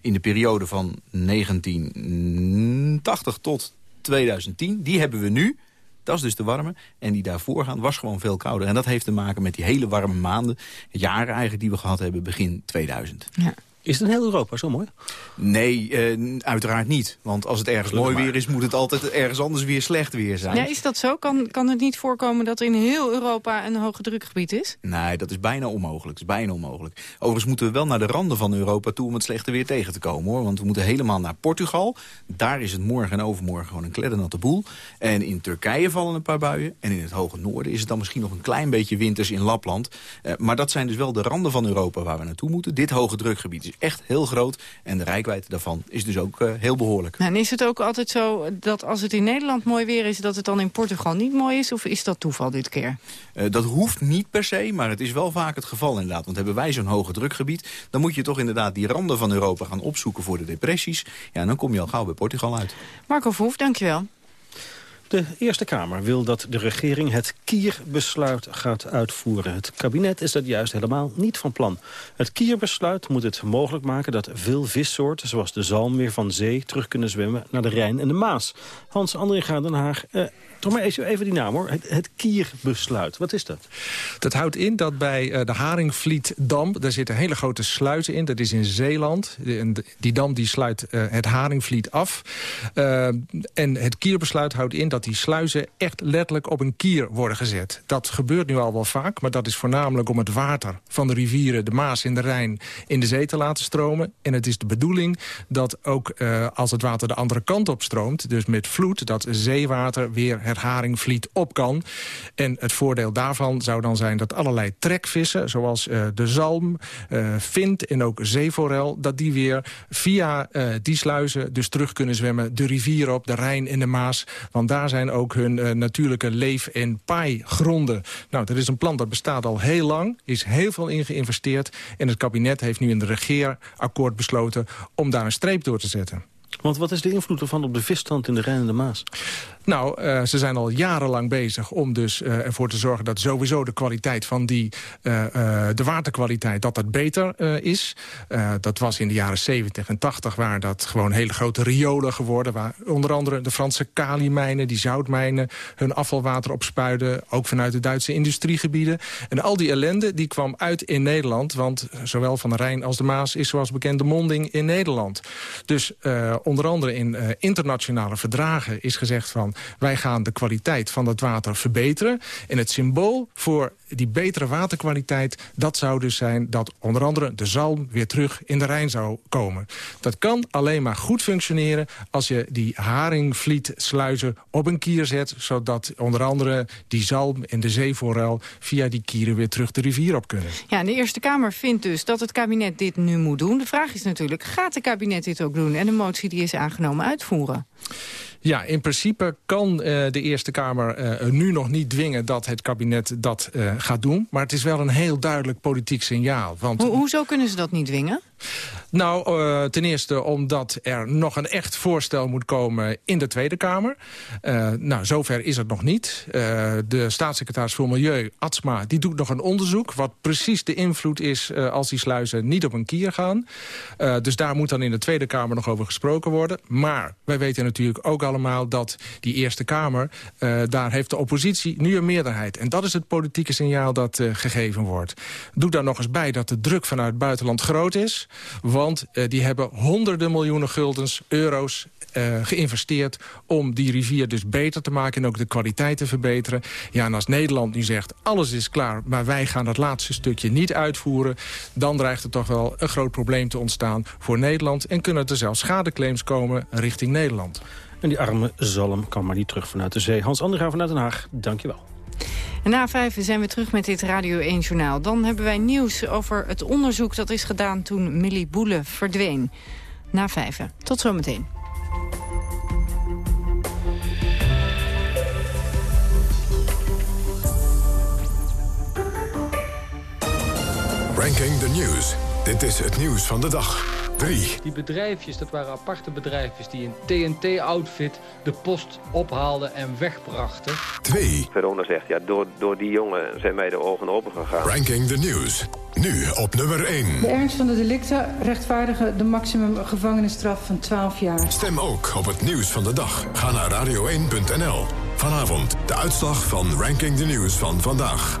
in de periode van 1980 tot 2010, die hebben we nu. Dat is dus de warme. En die daarvoor gaan was gewoon veel kouder. En dat heeft te maken met die hele warme maanden, jaren eigenlijk die we gehad hebben begin 2000.
Ja. Is het in heel Europa zo mooi?
Nee, uh, uiteraard niet. Want als het ergens mooi weer is, moet het altijd ergens anders weer slecht weer zijn.
Ja, is dat zo? Kan, kan het niet voorkomen dat er in heel Europa een hoge drukgebied is?
Nee, dat is bijna onmogelijk. Dat is bijna onmogelijk. Overigens moeten we wel naar de randen van Europa toe om het slechte weer tegen te komen. hoor. Want we moeten helemaal naar Portugal. Daar is het morgen en overmorgen gewoon een kleddernatte boel. En in Turkije vallen een paar buien. En in het hoge noorden is het dan misschien nog een klein beetje winters in Lapland. Uh, maar dat zijn dus wel de randen van Europa waar we naartoe moeten. Dit hoge drukgebied is echt heel groot. En de rijkwijde daarvan is dus ook uh, heel behoorlijk.
En is het ook altijd zo dat als het in Nederland mooi weer is... dat het dan in Portugal niet mooi is? Of is dat toeval dit keer?
Uh, dat hoeft niet per se, maar het is wel vaak het geval inderdaad. Want hebben wij zo'n hoge drukgebied... dan moet je toch inderdaad die randen van Europa gaan opzoeken voor de depressies. Ja, en dan kom je al gauw bij Portugal uit.
Marco Verhoef, dankjewel.
De Eerste Kamer wil dat de regering het kierbesluit gaat uitvoeren. Het kabinet is dat juist helemaal niet van plan. Het kierbesluit moet het mogelijk maken dat veel vissoorten... zoals de zalm weer van zee terug kunnen zwemmen naar de Rijn en de Maas. Hans Andringa Den Haag, eh, toch maar even die naam hoor. Het, het, kierbesluit, wat is dat?
Dat houdt in dat bij uh, de Haringvlietdam... daar zitten hele grote sluizen in, dat is in Zeeland. Die, dam die sluit uh, het Haringvliet af. Uh, en het kierbesluit houdt in dat die sluizen echt letterlijk op een kier worden gezet. Dat gebeurt nu al wel vaak, maar dat is voornamelijk om het water van de rivieren, de Maas en de Rijn, in de zee te laten stromen. En het is de bedoeling dat ook als het water de andere kant op stroomt, dus met vloed, dat zeewater weer Haringvliet op kan. En het voordeel daarvan zou dan zijn dat allerlei trekvissen, zoals uh, de zalm, uh, vint en ook zeeforel, dat die weer via die sluizen dus terug kunnen zwemmen, de rivier op, de Rijn en de Maas. Want daar zijn ook hun natuurlijke leef- en paaigronden. Nou, dat is een plan dat bestaat al heel lang, is heel veel in geïnvesteerd... en het kabinet heeft nu in de regeerakkoord besloten om daar een streep door te zetten.
Want wat is de invloed ervan op de visstand in de Rijn en de Maas?
Nou, uh, ze zijn al jarenlang bezig om dus uh, ervoor te zorgen... dat sowieso de kwaliteit van die, uh, de waterkwaliteit, dat dat beter is. dat was in de jaren 70 en 80 waar dat gewoon hele grote riolen geworden... waar onder andere de Franse kalimijnen, die zoutmijnen... hun afvalwater opspuiden, ook vanuit de Duitse industriegebieden. En al die ellende die kwam uit in Nederland... want zowel van de Rijn als de Maas is zoals bekend de monding in Nederland. Dus onder andere in internationale verdragen is gezegd van wij gaan de kwaliteit van dat water verbeteren. En het symbool voor die betere waterkwaliteit... dat zou dus zijn dat onder andere de zalm weer terug in de Rijn zou komen. Dat kan alleen maar goed functioneren als je die haringvlietsluizen op een kier zet... zodat onder andere die zalm en de zeeforel via die kieren weer terug de rivier op kunnen.
Ja, de Eerste Kamer vindt dus dat het kabinet dit nu moet doen. De vraag is natuurlijk, gaat het kabinet dit ook doen? En de motie die is aangenomen uitvoeren?
Ja, in principe kan uh, de Eerste Kamer uh, nu nog niet dwingen dat het kabinet dat uh, gaat doen. Maar het is wel een heel duidelijk politiek signaal. Want...
Ho hoezo kunnen ze dat niet dwingen?
Nou, uh, ten eerste omdat er nog een echt voorstel moet komen in de Tweede Kamer. Uh, nou, zover is het nog niet. Uh, de staatssecretaris voor Milieu, Atsma, die doet nog een onderzoek... wat precies de invloed is als die sluizen niet op een kier gaan. dus daar moet dan in de Tweede Kamer nog over gesproken worden. Maar wij weten natuurlijk ook allemaal dat die Eerste Kamer... daar heeft de oppositie nu een meerderheid. En dat is het politieke signaal dat gegeven wordt. Doe daar nog eens bij dat de druk vanuit het buitenland groot is... Want uh, die hebben honderden miljoenen guldens, euro's uh, geïnvesteerd om die rivier dus beter te maken en ook de kwaliteit te verbeteren. Ja, en als Nederland nu zegt, alles is klaar, maar wij gaan dat laatste stukje niet uitvoeren, dan dreigt er toch wel een groot probleem te ontstaan voor Nederland en kunnen er zelfs schadeclaims komen richting Nederland.
En die arme zalm kan maar niet terug vanuit de zee. Hans Anderga vanuit Den Haag, dankjewel
na vijven zijn we terug met dit Radio 1 Journaal. Dan hebben wij nieuws over het onderzoek dat is gedaan toen Millie Boele verdween. Na vijven. Tot zometeen.
Ranking the News. Dit is het nieuws van de dag. 3.
Die bedrijfjes, dat waren aparte bedrijfjes die in TNT-outfit de post ophaalden en wegbrachten.
2.
Verona zegt, ja, door, door die jongen zijn mij de ogen open gegaan.
Ranking the News. Nu op nummer 1.
De ernst van de delicten rechtvaardigen de maximum gevangenisstraf van 12 jaar.
Stem ook op het nieuws van de dag. Ga naar radio1.nl. Vanavond de uitslag van Ranking the News van vandaag.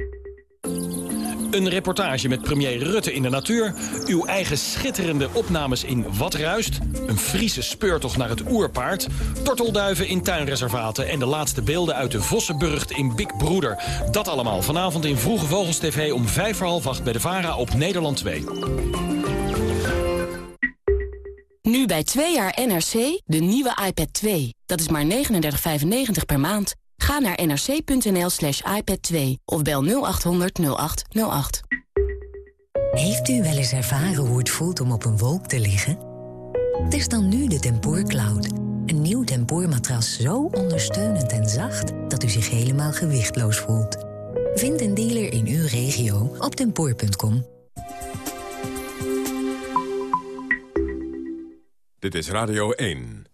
Een reportage met premier Rutte in de natuur. Uw eigen schitterende opnames in Wat Ruist. Een Friese speurtocht naar het oerpaard. Tortelduiven in tuinreservaten. En de laatste beelden uit de Vossenburgt in Big Broeder. Dat allemaal vanavond in Vroege Vogels TV om vijf voor half acht bij de VARA op Nederland 2.
Nu bij twee jaar NRC de nieuwe iPad 2. Dat is maar 39,95 per maand. Ga naar nrc.nl slash iPad 2 of bel 0800 0808.
Heeft u wel eens ervaren hoe het voelt om op een wolk te liggen? Het is dan nu de Tempoor Cloud. Een nieuw tempoormatras zo ondersteunend en zacht... dat u zich helemaal gewichtloos voelt. Vind een dealer in uw regio op tempoor.com.
Dit is Radio 1.